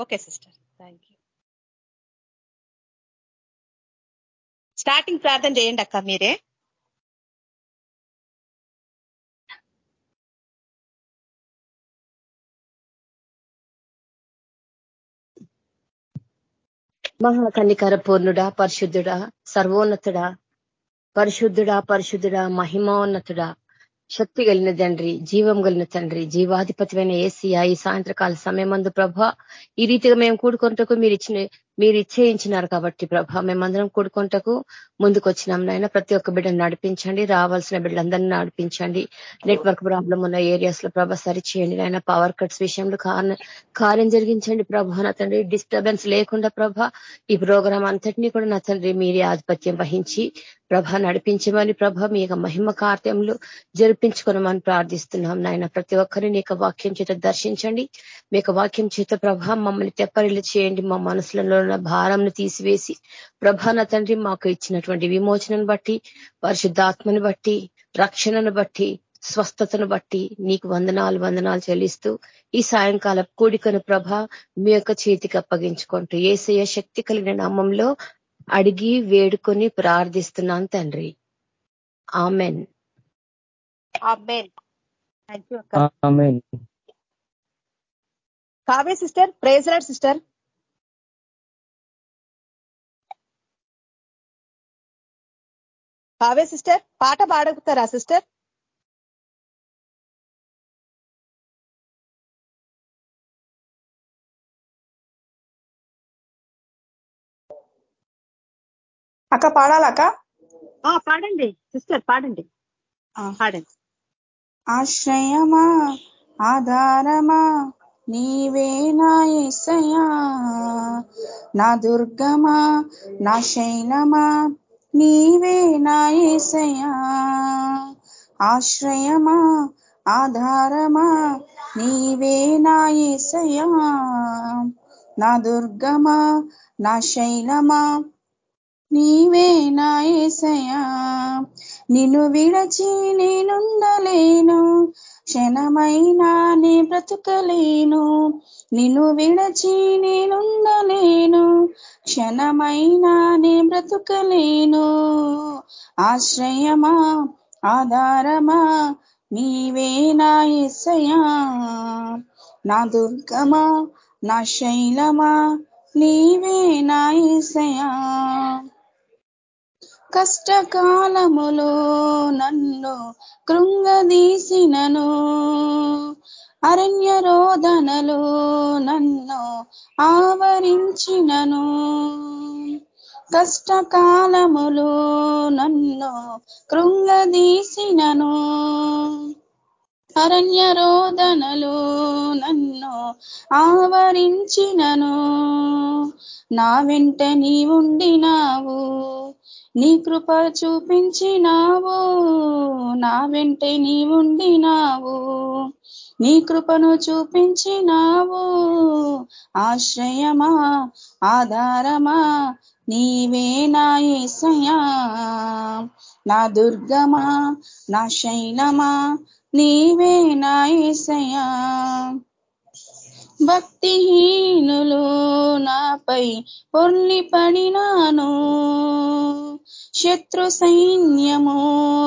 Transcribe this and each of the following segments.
Okay sister. Thank you. Starting ప్రార్థన చేయండి అక్క మీరే. మహాకన్నికర పూర్ణుడా పరిశుద్ధుడా సర్వోన్నతుడా పరిశుద్ధుడా పరిశుద్ధుడా మహిమోన్నతుడా శక్తి కలిగిన తండ్రి జీవం కలిగిన తండ్రి జీవాధిపతిమైన ఏసియా ఈ సాయంత్రకాల సమయమందు ప్రభ ఈ రీతిగా మేము కూడుకుంటకు మీరు ఇచ్చిన మీరు ఇచ్చేయించినారు కాబట్టి ప్రభ మేమందరం కూడుకుంటకు ముందుకొచ్చినాం నాయన. ప్రతి ఒక్క బిడ్డను నడిపించండి రావాల్సిన బిడ్డలందరినీ నడిపించండి. నెట్వర్క్ ప్రాబ్లం ఉన్న ఏరియాస్లో ప్రభ సరిచేయండి నాయన. పవర్ కట్స్ విషయంలో కార్యం జరిగించండి ప్రభ నా తండ్రి. డిస్టర్బెన్స్ లేకుండా ప్రభ ఈ ప్రోగ్రాం అంతటినీ కూడా నా తండ్రి మీరే ఆధిపత్యం వహించి ప్రభ నడిపించమని ప్రభ మీ యొక్క మహిమ కార్యములు జరిపించుకోనమని ప్రార్థిస్తున్నాం నాయన. ప్రతి ఒక్కరిని నీ వాక్యం చేత దర్శించండి. మీ యొక్క వాక్యం చేత ప్రభ మమ్మల్ని తెప్పరిల్లు చేయండి మా మనసులలో ఉన్న భారంను తీసివేసి ప్రభాన తండ్రి మాకు ఇచ్చినటువంటి విమోచనను బట్టి పరిశుద్ధాత్మను బట్టి రక్షణను బట్టి స్వస్థతను బట్టి నీకు వందనాలు వందనాలు చెల్లిస్తూ ఈ సాయంకాల కూడికను ప్రభ మీ యొక్క చేతికి అప్పగించుకుంటూ ఏసయ శక్తి కలిగిన నామంలో అడిగి వేడుకొని ప్రార్థిస్తున్నాను తండ్రి. ఆమెన్. కావే సిస్టర్ ప్రేజ్ సిస్టర్. కావే సిస్టర్? పాట పాడగుతారా సిస్టర్? అక్క పాడాలక్క పాడండి. సిస్టర్ పాడండి. పాడండి. ఆశ్రయమా? ఆధారమా? నీవే నా ఎసయా నా దుర్గమా? నా శైలమా నీవే నా ఏసయా ఆశ్రయమా ఆధారమా నీవే నా ఏసయా నా దుర్గమా నా శైలమా నీవే నా ఏసయా నిన్ను విడచి నేనుండలేను. క్షణమైనా నే బ్రతుకలేను. నిన్ను విడచి నేనుండలేను. క్షణమైనా నే బ్రతుకలేను. ఆశ్రయమా? ఆధారమా? నీవే నా ఎస్సయా నా దుర్గమా? నా శైలమా? నీవే నా ఎస్సయా కష్టకాలములో నన్ను కృంగదీసినను. అరణ్య రోదనలు నన్ను ఆవరించినను. కష్టకాలములు నన్ను కృంగదీసినను. అరణ్య రోదనలు నన్ను ఆవరించినను. నా వెంట నీవుండినావు. నీ కృప చూపించినావు నా వెంటే నీ ఉండినావు. నీ కృపను చూపించినావు ఆశ్రయమా ఆధారమా నీవే నా ఏసయా నా దుర్గమా నా శైలమా నీవే నా ఏసయా భక్తిహీనులు నాపై పొర్లి పడినాను శత్రు సైన్యము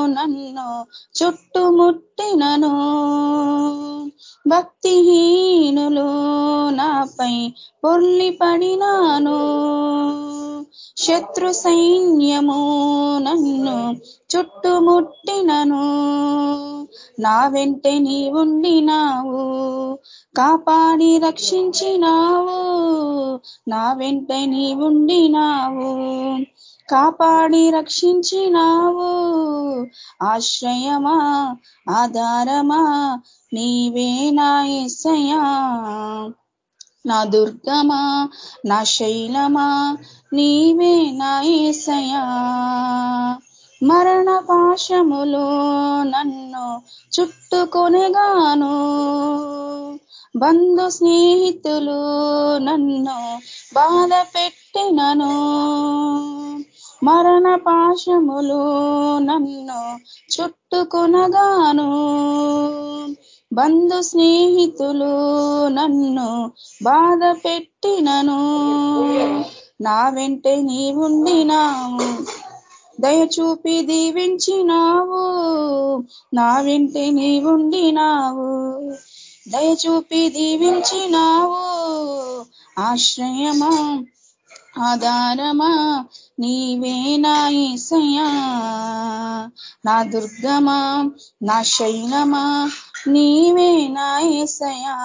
నన్ను చుట్టుముట్టినను. భక్తిహీనులు నాపై పొర్లి పడినాను శత్రు సైన్యము నన్ను చుట్టుముట్టినను. నా వెంట నీ ఉండినావు కాపాడి రక్షించినావు. నా వెంట నీ ఉండినావు కాపాడి రక్షించినావు. ఆశ్రయమా ఆధారమా నీవే నాయసయా నా దుర్గమా నా శైలమా నీవే నా ఏసయా మరణ పాశములు నన్ను చుట్టుకొనగాను. బంధు స్నేహితులు నన్ను బాధ పెట్టినను మరణ పాశములు నన్ను చుట్టుకొనగాను. బంధు స్నేహితులు నన్ను బాధ పెట్టినను. నా వెంటే నీవుండినావు దయచూపి దీవించినావు. నా వెంటే నీవుండినావు దయచూపి దీవించినావు. ఆశ్రయమా ఆధారమా నీవే నా ఈసయా నా దుర్గమా నా శైలమా నీవే నా ఏసయా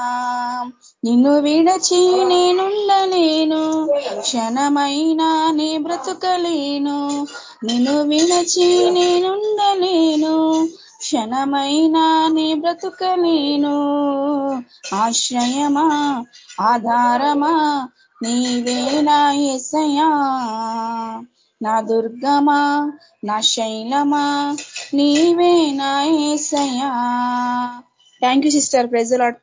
నిన్ను విడచి నేనుండలేను. క్షణమైనా నీ బ్రతుకలేను. నిన్ను విడచి నేనుండలేను. క్షణమైనా నీ బ్రతుకలేను. ఆశ్రయమా ఆధారమా నీవే నా ఎసయా నా దుర్గమా నా శైలమా నీవే నా ఏసయా థ్యాంక్ యూ సిస్టర్ ప్రెజలాడ్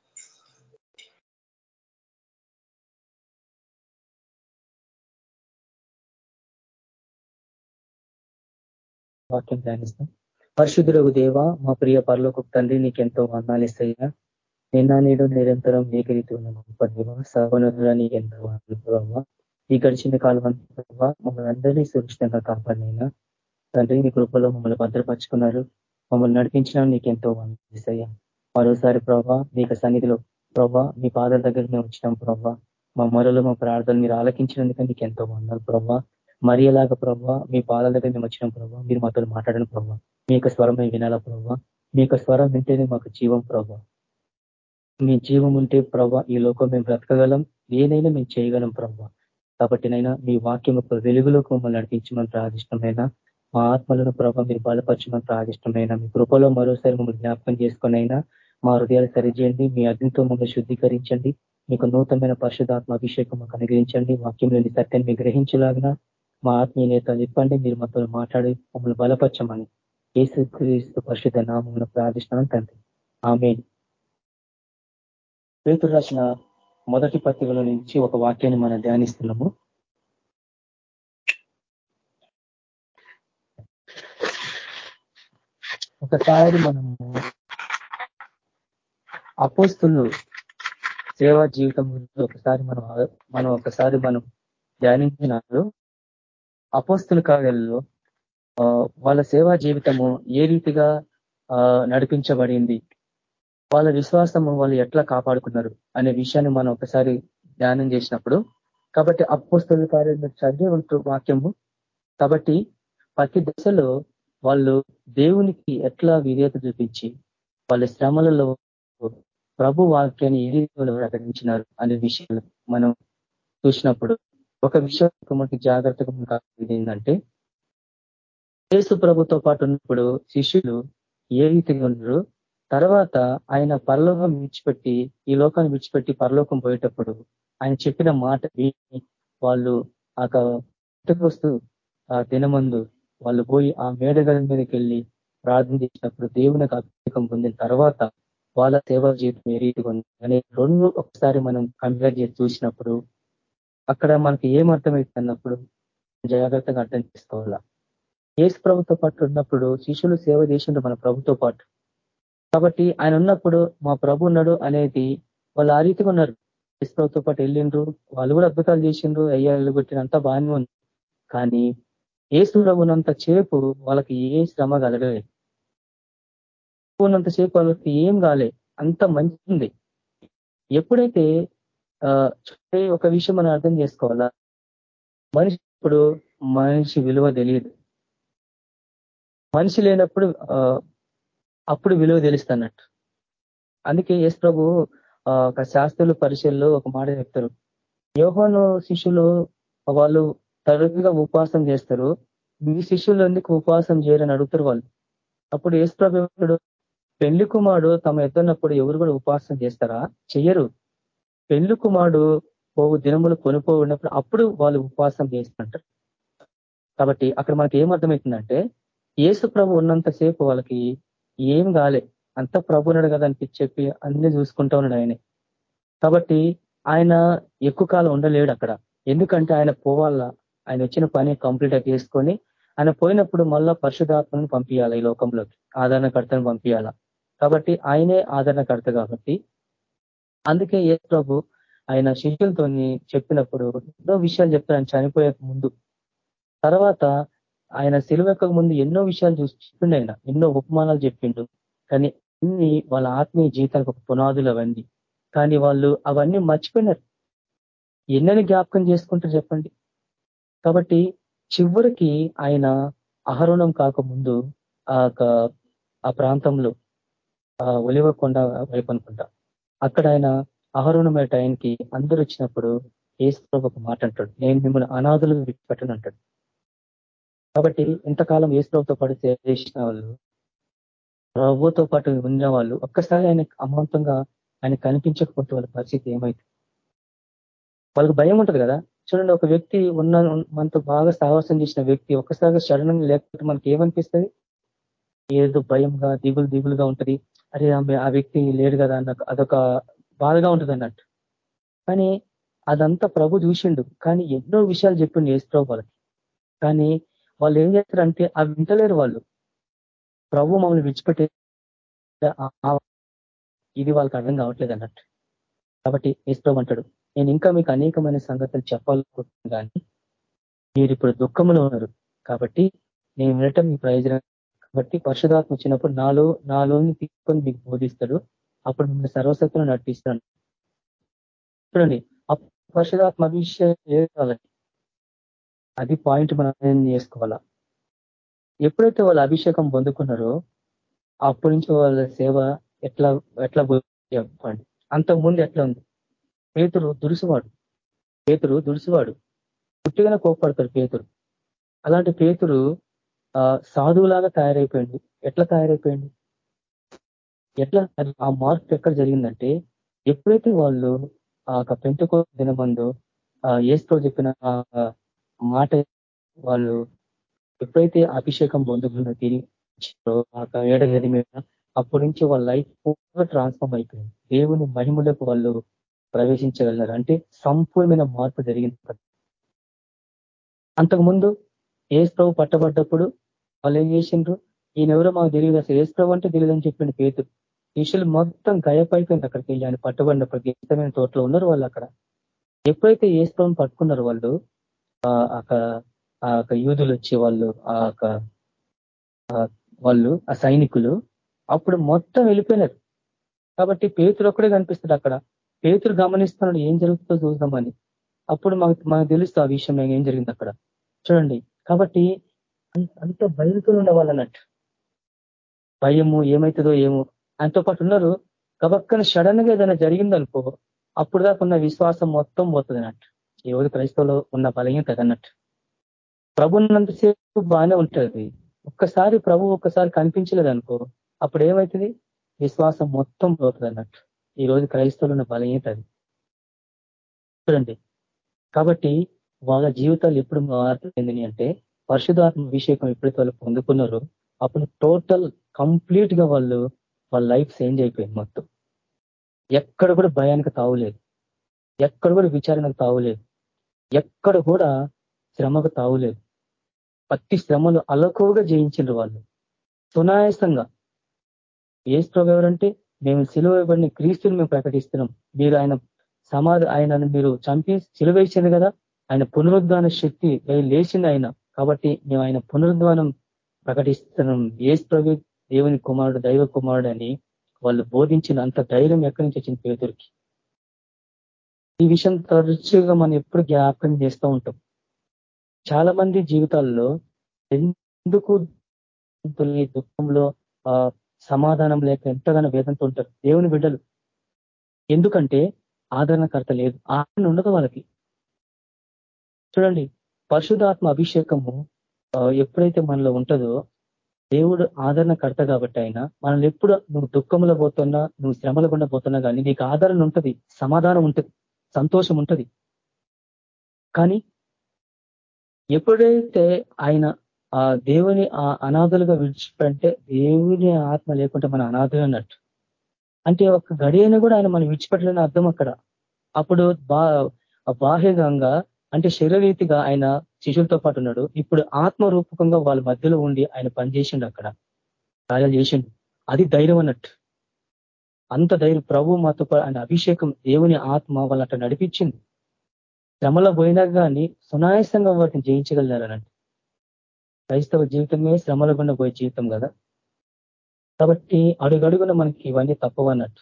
వాక్యం ధ్యానిస్తాం. పరిశుద్ధులకు దేవ మా ప్రియ పర్లోకు తండ్రి నీకెంతో వందాలు ఇస్తాయా? నిన్న నేడు నిరంతరం ఏక ఉన్నాము సర్వనరుల నీకెంతో వందలు ఈ గడిచిన కాలం అంతా మమ్మల్ని అందరినీ సురక్షితంగా కాపాడినైనా. తండ్రి నీ కృపలో మమ్మల్ని భద్రపరుచుకున్నారు. మమ్మల్ని నడిపించిన నీకెంతో వందలు మరోసారి ప్రభా నీకు సన్నిధిలో ప్రభా మీ పాదాల దగ్గర మేము వచ్చినాం ప్రభా. మా మొరలు మా ప్రార్థనలు మీరు ఆలకించినందుకు మీకు ఎంతో వందలు ప్రభా. మరి ఎలాగ మీ పాదాల దగ్గర మేము వచ్చినాం ప్రభా మీరు మాతో మాట్లాడడం ప్రభావ మీ యొక్క స్వరం మేము వినాలా ప్రభా. మీ యొక్క స్వరం వింటేనే మాకు జీవం ప్రభా. మీ జీవం ఉంటే ప్రభా ఈ లోకం మేము బ్రతకగలం ఏదైనా మేము చేయగలం ప్రభా. కాబట్టి నైనా మీ వాక్యం యొక్క వెలుగులోకి మమ్మల్ని నడిపించమని ప్రాదిష్టమైన మా ఆత్మలను ప్రభావ మీరు బలపరచమని ప్రాదిష్టమైన మీ కృపలో మరోసారి మమ్మల్ని జ్ఞాపకం చేసుకునైనా మా హృదయాలు సరిచేయండి మీ అగ్నితో మమ్మల్ని శుద్ధీకరించండి మీకు నూతనమైన పరిశుధాత్మ అభిషేకం మాకు అనుగ్రహించండి వాక్యంలోని సత్యాన్ని గ్రహించలాగిన మా ఆత్మీయ నేతలు చెప్పండి మీరు మాతో మాట్లాడి మమ్మల్ని బలపరచమని. ఏసు క్రీస్తు పరిశుద్ధ నామంలో ప్రార్థిస్తున్నాను తండ్రి. ఆమె పేతురు రాసిన మొదటి పత్రికల నుంచి ఒక వాక్యాన్ని మనం ధ్యానిస్తున్నాము. ఒకసారి మనము అపోస్తులు సేవా జీవితం గురించి ఒకసారి మనం మనం ఒకసారి మనం ధ్యానించినప్పుడు అపోస్తుల కార్యాలలో వాళ్ళ సేవా జీవితము ఏ రీతిగా నడిపించబడింది? వాళ్ళ విశ్వాసము వాళ్ళు ఎట్లా కాపాడుకున్నారు అనే విషయాన్ని మనం ఒకసారి ధ్యానం చేసినప్పుడు కాబట్టి అపోస్తుల కార్యంలో చదివే ఉంటూ వాక్యము. కాబట్టి ప్రతి దశలో వాళ్ళు దేవునికి ఎట్లా విధేయత చూపించి వాళ్ళ శ్రమలలో ప్రభు వాక్యాన్ని ఏ రీతిలో ప్రకటించినారు అనే విషయాలు మనం చూసినప్పుడు ఒక విషయం మనకి జాగ్రత్తగా ఏంటంటే యేసు ప్రభుతో పాటు ఉన్నప్పుడు శిష్యులు ఏ రీతిగా ఉన్నారు? తర్వాత ఆయన పరలోకం విడిచిపెట్టి ఈ లోకాన్ని విడిచిపెట్టి పరలోకం పోయేటప్పుడు ఆయన చెప్పిన మాట విని వాళ్ళు ఆ వస్తూ ఆ దినమందు వాళ్ళు పోయి ఆ మేడగల మీదకి వెళ్ళి ప్రార్థన చేసినప్పుడు దేవునికి అభిషేకం పొందిన తర్వాత వాళ్ళ సేవా జీవితం ఏ రీతిగా ఉంది అనే రెండు ఒకసారి మనం కంపేర్ చేసి చూసినప్పుడు అక్కడ మనకి ఏం అర్థమవుతుంది అన్నప్పుడు జాగ్రత్తగా అర్థం చేసుకోవాలా. ఏసు ప్రభుతో పాటు ఉన్నప్పుడు శిష్యులు సేవ చేసిండ్రు మన ప్రభుతో పాటు. కాబట్టి ఆయన ఉన్నప్పుడు మా ప్రభు ఉన్నాడు అనేది వాళ్ళు ఆ రీతిగా ఉన్నారు. ఏసు ప్రభుతో పాటు వెళ్ళిండ్రు వాళ్ళు కూడా అద్భుతాలు చేసిండ్రు అయ్యా కొట్టిన బాగానే ఉంది. కానీ ఏసు ప్రభునంత చేపు వాళ్ళకి ఏ శ్రమ కలగలేదు. ఉన్నంత సేపు ఏం కాలే అంత మంచిది ఎప్పుడైతే ఒక విషయం మనం అర్థం చేసుకోవాలా? మనిషి ఇప్పుడు మనిషి విలువ తెలియదు. మనిషి లేనప్పుడు అప్పుడు విలువ తెలుస్తున్నట్టు. అందుకే ఎస్ ప్రభు ఒక శాస్త్రులు పరిశీలిలో ఒక మాట చెప్తారు. యోహోను శిష్యులు వాళ్ళు తరచుగా ఉపవాసం చేస్తారు. మీ శిష్యులు ఎందుకు ఉపవాసం చేయరని అడుగుతారు వాళ్ళు. అప్పుడు ఏసు ప్రభు పెళ్ళి కుమారుడు తమ ఎద్దన్నప్పుడు ఎవరు కూడా ఉపవాసం చేస్తారా? చెయ్యరు. పెళ్ళి కుమారుడు పోవు దినములు కొనుక్కోన్నప్పుడు అప్పుడు వాళ్ళు ఉపవాసం చేస్తుంటారు. కాబట్టి అక్కడ మనకి ఏం యేసు ఏసు ప్రభు ఉన్నంతసేపు వాళ్ళకి ఏం కాలే. అంత ప్రభున్నాడు కదా అని చెప్పి అన్ని చూసుకుంటా ఉన్నాడు ఆయనే. కాబట్టి ఆయన ఎక్కువ కాలం ఉండలేడు అక్కడ. ఎందుకంటే ఆయన పోవాలా ఆయన వచ్చిన పని కంప్లీట్ చేసుకొని ఆయన పోయినప్పుడు మళ్ళా పరిశుధాత్మను పంపించాలి ఈ లోకంలోకి ఆదరణకర్తను పంపించాలా కాబట్టి ఆయనే ఆదరణకర్త కాబట్టి అందుకే ఏ ప్రభు ఆయన శిష్యులతో చెప్పినప్పుడు ఎన్నో విషయాలు చెప్తారు ఆయన చనిపోయే ముందు తర్వాత ఆయన సిలువెక్క ముందు ఎన్నో విషయాలు చూసి చెప్పిండు ఆయన. ఎన్నో ఉపమానాలు చెప్పిండు. కానీ అన్ని వాళ్ళ ఆత్మీయ జీవితానికి ఒక పునాదులు అవన్నీ. కానీ వాళ్ళు అవన్నీ మర్చిపోయినారు. ఎన్నని జ్ఞాపకం చేసుకుంటారు చెప్పండి? కాబట్టి చివరికి ఆయన ఆహరణం కాకముందు ఆ ఆ ప్రాంతంలో ఒలివ కొండ వైపు అనుకుంటా అక్కడ ఆయన ఆహరణమైన టైంకి అందరు వచ్చినప్పుడు ఏసు ఒక మాట అంటాడు. నేను మిమ్మల్ని అనాథులు విడిచిపెట్టను అంటాడు. కాబట్టి ఇంతకాలం ఏసుప్రభుతో పాటు చేసిన వాళ్ళు ప్రభుతో పాటు ఉన్న వాళ్ళు ఒక్కసారి ఆయన అమాంతంగా ఆయన కనిపించకపోతే వాళ్ళ పరిస్థితి ఏమైంది? వాళ్ళకి భయం ఉంటుంది కదా? చూడండి ఒక వ్యక్తి ఉన్న మనతో బాగా సాహసం చేసిన వ్యక్తి ఒక్కసారిగా శరణం లేకపోతే మనకి ఏమనిపిస్తుంది ఏదో భయంగా దిగులు దిగులుగా ఉంటది. అరే ఆ వ్యక్తి లేడు కదా అన్న అదొక బాధగా ఉంటుంది అన్నట్టు. కానీ అదంతా ప్రభు చూసిండు. కానీ ఎన్నో విషయాలు చెప్పిండు ఏసు వాళ్ళకి. కానీ వాళ్ళు ఏం చేస్తారంటే అవి వింటలేరు వాళ్ళు. ప్రభు మమ్మల్ని విడిచిపెట్టే ఇది వాళ్ళకి అర్థం కావట్లేదు అన్నట్టు. కాబట్టి ఏసు అంటాడు నేను ఇంకా మీకు అనేకమైన సంగతులు చెప్పాలనుకుంటున్నాను కానీ మీరు ఇప్పుడు దుఃఖంలో ఉన్నారు. కాబట్టి నేను వినటం మీ ప్రయోజనం కాబట్టి పరిశుధాత్మ వచ్చినప్పుడు నాలో నాలోని తీసుకొని మీకు బోధిస్తాడు. అప్పుడు మిమ్మల్ని సర్వశక్తులు నటిస్తాను చూడండి పరిశుధాత్మ అభిషేకం అది పాయింట్ మనం చేసుకోవాలా? ఎప్పుడైతే వాళ్ళ అభిషేకం పొందుకున్నారో అప్పటి నుంచి వాళ్ళ సేవ ఎట్లా ఎట్లా చెప్పండి. అంతకుముందు ఎట్లా ఉంది? పేతురు దురుసువాడు. పేతురు దురుసువాడు. పుట్టిగానే కోప్పడతాడు పేతురు. అలాంటి పేతురు సాధువులాగా తయారైపోయింది ఎట్లా తయారైపోయింది ఎట్లా? ఆ మార్పు ఎక్కడ జరిగిందంటే ఎప్పుడైతే వాళ్ళు ఆ పెంచుకో దినమందు ఏస్తో చెప్పిన మాట వాళ్ళు ఎప్పుడైతే అభిషేకం పొందుకున్న తిరిగి ఆ ఏడగది మీద అప్పటి నుంచి వాళ్ళ లైఫ్ పూర్తిగా ట్రాన్స్ఫార్మ్ అయిపోయింది. దేవుని మహిమలకు వాళ్ళు ప్రవేశించగలరు అంటే సంపూర్ణమైన మార్పు జరిగింది. అంతకుముందు ఏస్ప్రభు పట్టబడ్డప్పుడు వాళ్ళు ఏం చేసిండ్రు? ఈయన ఎవరో మాకు తెలియదు అసలు. ఏస్ప్రభు అంటే తెలియదని చెప్పిండు పేతు శిష్యులు మొత్తం గాయపడిపోయింది అక్కడికి వెళ్ళి. ఆయన పట్టబడినప్పటికీ ఇష్టమైన తోటలో ఉన్నారు వాళ్ళు అక్కడ. ఎప్పుడైతే ఏస్ప్రభుని పట్టుకున్నారు వాళ్ళు ఆ యూదులు వచ్చి వాళ్ళు ఆ వాళ్ళు ఆ సైనికులు అప్పుడు మొత్తం వెళ్ళిపోయినారు. కాబట్టి పేతులు ఒక్కడే కనిపిస్తాడు అక్కడ. పేతులు గమనిస్తున్నాడు ఏం జరుగుతుందో చూద్దామని. అప్పుడు మాకు మనకు తెలుస్తూ ఆ విషయం ఏం జరిగింది అక్కడ. చూడండి. కాబట్టి అంత భయంతో ఉన్న అన్నట్టు భయము ఏమవుతుందో ఏమో. ఆయనతో పాటు ఉన్నారు. కబక్కన సడన్గా ఏదైనా జరిగిందనుకో అప్పుడు దాకా ఉన్న విశ్వాసం మొత్తం పోతుంది అన్నట్టు రోజు క్రైస్తవులో ఉన్న బలహీనత అన్నట్టు ప్రభున్నంతసేపు బాగానే ఉంటుంది ఒక్కసారి ప్రభు ఒక్కసారి కనిపించలేదు అనుకో అప్పుడు ఏమవుతుంది విశ్వాసం మొత్తం పోతుంది అన్నట్టు ఈ రోజు క్రైస్తవులు ఉన్న బలహీనత అది. చూడండి. కాబట్టి వాళ్ళ జీవితాలు ఎప్పుడు మారుతుంది అంటే పరిశుధాత్మ అభిషేకం ఎప్పుడైతే వాళ్ళు పొందుకున్నారో అప్పుడు టోటల్ కంప్లీట్గా వాళ్ళు వాళ్ళ లైఫ్ చేంజ్ అయిపోయింది మొత్తం. ఎక్కడ కూడా భయానికి తావులేదు ఎక్కడ కూడా విచారణకు తావులేదు ఎక్కడ కూడా శ్రమకు తావులేదు ప్రతి శ్రమలు అలకువగా జయించారు వాళ్ళు. సునాయాసంగా. ఏ స్ట్రోగ్ ఎవరంటే మేము సిలువబడిన క్రీస్తుని మేము ప్రకటిస్తున్నాం. మీరు ఆయన సమాధి ఆయనను మీరు చంపి సిలువేసింది కదా. ఆయన పునరుద్ధాన శక్తి లేచింది ఆయన. కాబట్టి మేము ఆయన పునరుద్వానం ప్రకటిస్తున్నాం. ఏ ప్రభు దేవుని కుమారుడు దైవ కుమారుడు అని వాళ్ళు బోధించిన అంత ధైర్యం ఎక్కడి నుంచి వచ్చింది పేదరికి ఈ విషయం తరచుగా మనం ఎప్పుడు జ్ఞాపకం చేస్తూ ఉంటాం. చాలా మంది జీవితాల్లో ఎందుకు దుఃఖంలో సమాధానం లేక ఎంతగానో వేదంతో ఉంటారు? దేవుని బిడ్డలు. ఎందుకంటే ఆదరణకర్త లేదు. ఆదరణ ఉండదు వాళ్ళకి. చూడండి పరిశుధాత్మ అభిషేకము ఎప్పుడైతే మనలో ఉంటుందో దేవుడు ఆదరణకర్త కాబట్టి ఆయన మనల్ని ఎప్పుడు నువ్వు దుఃఖంలో పోతున్నా నువ్వు శ్రమల గుండా పోతున్నా కానీ నీకు ఆదరణ ఉంటుంది సమాధానం ఉంటుంది సంతోషం ఉంటుంది. కానీ ఎప్పుడైతే ఆయన ఆ దేవుని ఆ అనాథులుగా విడిచిపెట్టే దేవుని ఆత్మ లేకుంటే మన అనాథులు అన్నట్టు. అంటే ఒక గడియను కూడా ఆయన మనం విడిచిపెట్టలేని అర్థం అక్కడ. అప్పుడు బా బాహ్యంగా అంటే శరీరీతిగా ఆయన శిష్యులతో పాటు ఉన్నాడు. ఇప్పుడు ఆత్మరూపకంగా వాళ్ళ మధ్యలో ఉండి ఆయన పనిచేసిండు అక్కడ. కార్యాలు చేసిండు. అది ధైర్యం అన్నట్టు. అంత ధైర్యం. ప్రభు మాతో ఆయన అభిషేకం దేవుని ఆత్మ వాళ్ళ నడిపించింది. శ్రమలో పోయినా కానీ సునాయాసంగా వాటిని జయించగలిగారనంటే క్రైస్తవ జీవితమే శ్రమల గుండా పోయే జీవితం కదా. కాబట్టి అడుగడుగున మనకి ఇవన్నీ తప్పవన్నట్టు.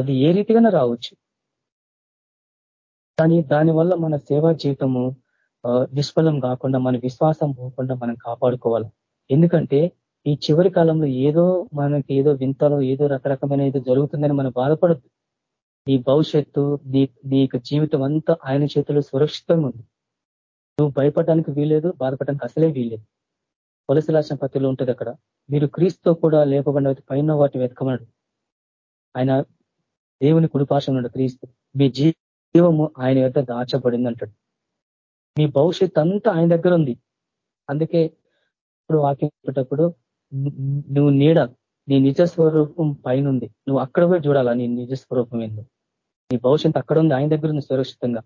అది ఏ రీతిగానే రావచ్చు. కానీ దానివల్ల మన సేవా జీవితము నిష్ఫలం కాకుండా మన విశ్వాసం పోకుండా మనం కాపాడుకోవాలి. ఎందుకంటే ఈ చివరి కాలంలో ఏదో మనకి ఏదో వింతలో ఏదో రకరకమైన ఏదో జరుగుతుందని మనం బాధపడద్దు. నీ భవిష్యత్తు నీ నీ జీవితం అంతా ఆయన చేతిలో సురక్షితంగా ఉంది. నువ్వు భయపడడానికి వీలేదు బాధపడడానికి అసలే వీలేదు పొలసి రాసిన పత్రిలో ఉంటుంది అక్కడ. మీరు క్రీస్తుతో కూడా లేపబడిన పైన వాటి వెతకమన్నాడు. ఆయన దేవుని కుడిపాశం ఉన్నాడు క్రీస్తు. మీ జీవము ఆయన యొక్క దాచబడింది అంటాడు మీ భవిష్యత్ అంతా ఆయన దగ్గర ఉంది. అందుకే ఇప్పుడు వాక్యం చెప్పేటప్పుడు నువ్వు నీడ నీ నిజ స్వరూపం పైన ఉంది నువ్వు అక్కడ పోయి చూడాలా నీ నిజ స్వరూపం ఏందో? నీ భవిష్యత్తు అక్కడ ఉంది ఆయన దగ్గర ఉంది సురక్షితంగా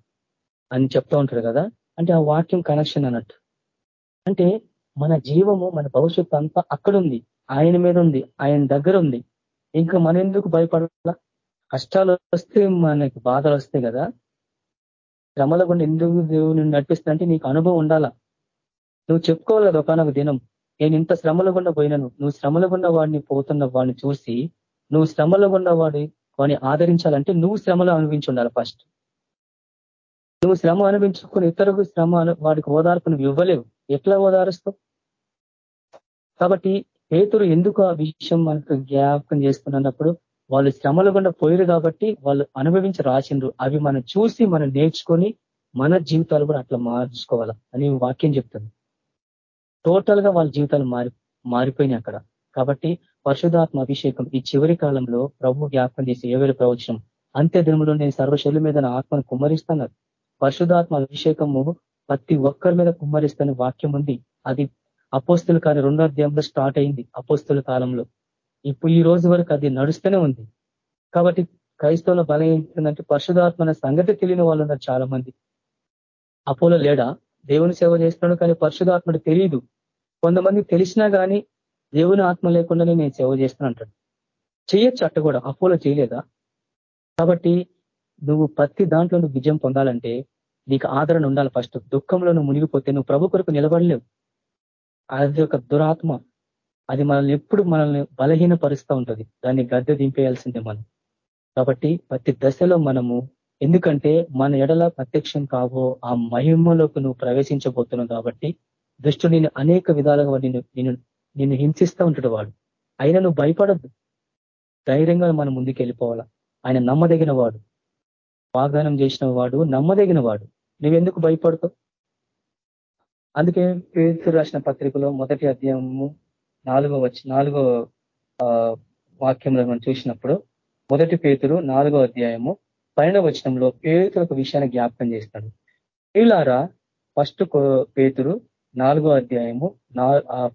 అని చెప్తా ఉంటాడు కదా? అంటే ఆ వాక్యం కనెక్షన్ అన్నట్టు. అంటే మన జీవము మన భవిష్యత్తు అంతా అక్కడ ఉంది. ఆయన మీద ఉంది ఆయన దగ్గర ఉంది. ఇంకా మన ఎందుకు భయపడాలా? కష్టాలు వస్తే మనకి బాధలు వస్తాయి కదా. శ్రమల గుండా ఎందుకు దేవుని నడిపిస్తుందంటే నీకు అనుభవం ఉండాలా? నువ్వు చెప్పుకోవాలి కదా ఒకనొక దినం నేను ఇంత శ్రమల గుండా పోయినాను నువ్వు శ్రమల గుండా వాడిని పోతున్న వాడిని చూసి నువ్వు శ్రమల గుండా వాడి వాడిని ఆదరించాలంటే నువ్వు శ్రమలో అనుభవించి ఉండాలి ఫస్ట్ నువ్వు శ్రమ అనుభవించుకుని ఇతరులకు శ్రమ వాడికి ఓదార్పు నువ్వు ఇవ్వలేవు. ఎట్లా ఓదారుస్తావు? కాబట్టి పేతురు ఎందుకు ఆ విషయం మనకు జ్ఞాపకం చేస్తున్నప్పుడు వాళ్ళు శ్రమల గుండా పోయారు కాబట్టి వాళ్ళు అనుభవించి రాసిండ్రు. అవి మనం చూసి మనం నేర్చుకొని మన జీవితాలు కూడా అట్లా మార్చుకోవాలా అని వాక్యం చెప్తుంది. టోటల్గా వాళ్ళ జీవితాలు మారి మారిపోయినాయి అక్కడ. కాబట్టి పరిశుధాత్మ అభిషేకం ఈ చివరి కాలంలో ప్రభు జ్ఞాపకం చేసి ఏవేరు ప్రవచనం? అంత్య దినములో నేను సర్వశైలి మీద నా ఆత్మను కుమ్మరిస్తున్నారు పరిశుధాత్మ అభిషేకము ప్రతి ఒక్కరి మీద కుమ్మరిస్తున్న వాక్యం ఉంది. అది అపోస్తుల కాలం రెండో అధ్యాయంలో స్టార్ట్ అయింది అపోస్తుల కాలంలో. ఇప్పుడు ఈ రోజు వరకు అది నడుస్తూనే ఉంది. కాబట్టి క్రైస్తవుల బలం ఏంటంటే పరిశుధాత్మ సంగతి తెలియని వాళ్ళు ఉన్నారు చాలా మంది అపోలో లేడా? దేవుని సేవ చేస్తున్నాడు కానీ పరిశుధాత్మడు తెలియదు. కొంతమంది తెలిసినా కానీ దేవుని ఆత్మ లేకుండానే నేను సేవ చేస్తున్నా అంటాడు. చేయొచ్చు అట్ట కూడా. అపోలో చేయలేదా? కాబట్టి నువ్వు ప్రతి దాంట్లో నువ్వు విజయం పొందాలంటే నీకు ఆదరణ ఉండాలి ఫస్ట్. దుఃఖంలో నువ్వు మునిగిపోతే నువ్వు ప్రభు కొరకు నిలబడలేవు. అది ఒక దురాత్మ. అది మనల్ని ఎప్పుడు మనల్ని బలహీనపరుస్తూ ఉంటుంది. దాన్ని గద్దె దింపేయాల్సిందే మనం. కాబట్టి ప్రతి దశలో మనము ఎందుకంటే మన ఎడల ప్రత్యక్షం కాబో ఆ మహిమలోకి నువ్వు ప్రవేశించబోతున్నావు కాబట్టి దృష్టి నేను అనేక విధాలుగా నిన్ను నేను నిన్ను హింసిస్తూ ఉంటాడు వాడు. అయినా నువ్వు భయపడద్దు. ధైర్యంగా మనం ముందుకు వెళ్ళిపోవాలా. ఆయన నమ్మదగిన వాడు. వాగ్దానం చేసిన వాడు నమ్మదగిన వాడు. నువ్వెందుకు భయపడతావు? అందుకే పేరు రాసిన పత్రికలో మొదటి అధ్యాయము నాలుగో వచ్చి నాలుగో వాక్యంలో మనం చూసినప్పుడు మొదటి పేతురు నాలుగో అధ్యాయము పైన వచనంలో పేతురు ఒక విషయాన్ని జ్ఞాపకం చేస్తాడు. ప్రియులారా ఫస్ట్ పేతురు నాలుగో అధ్యాయము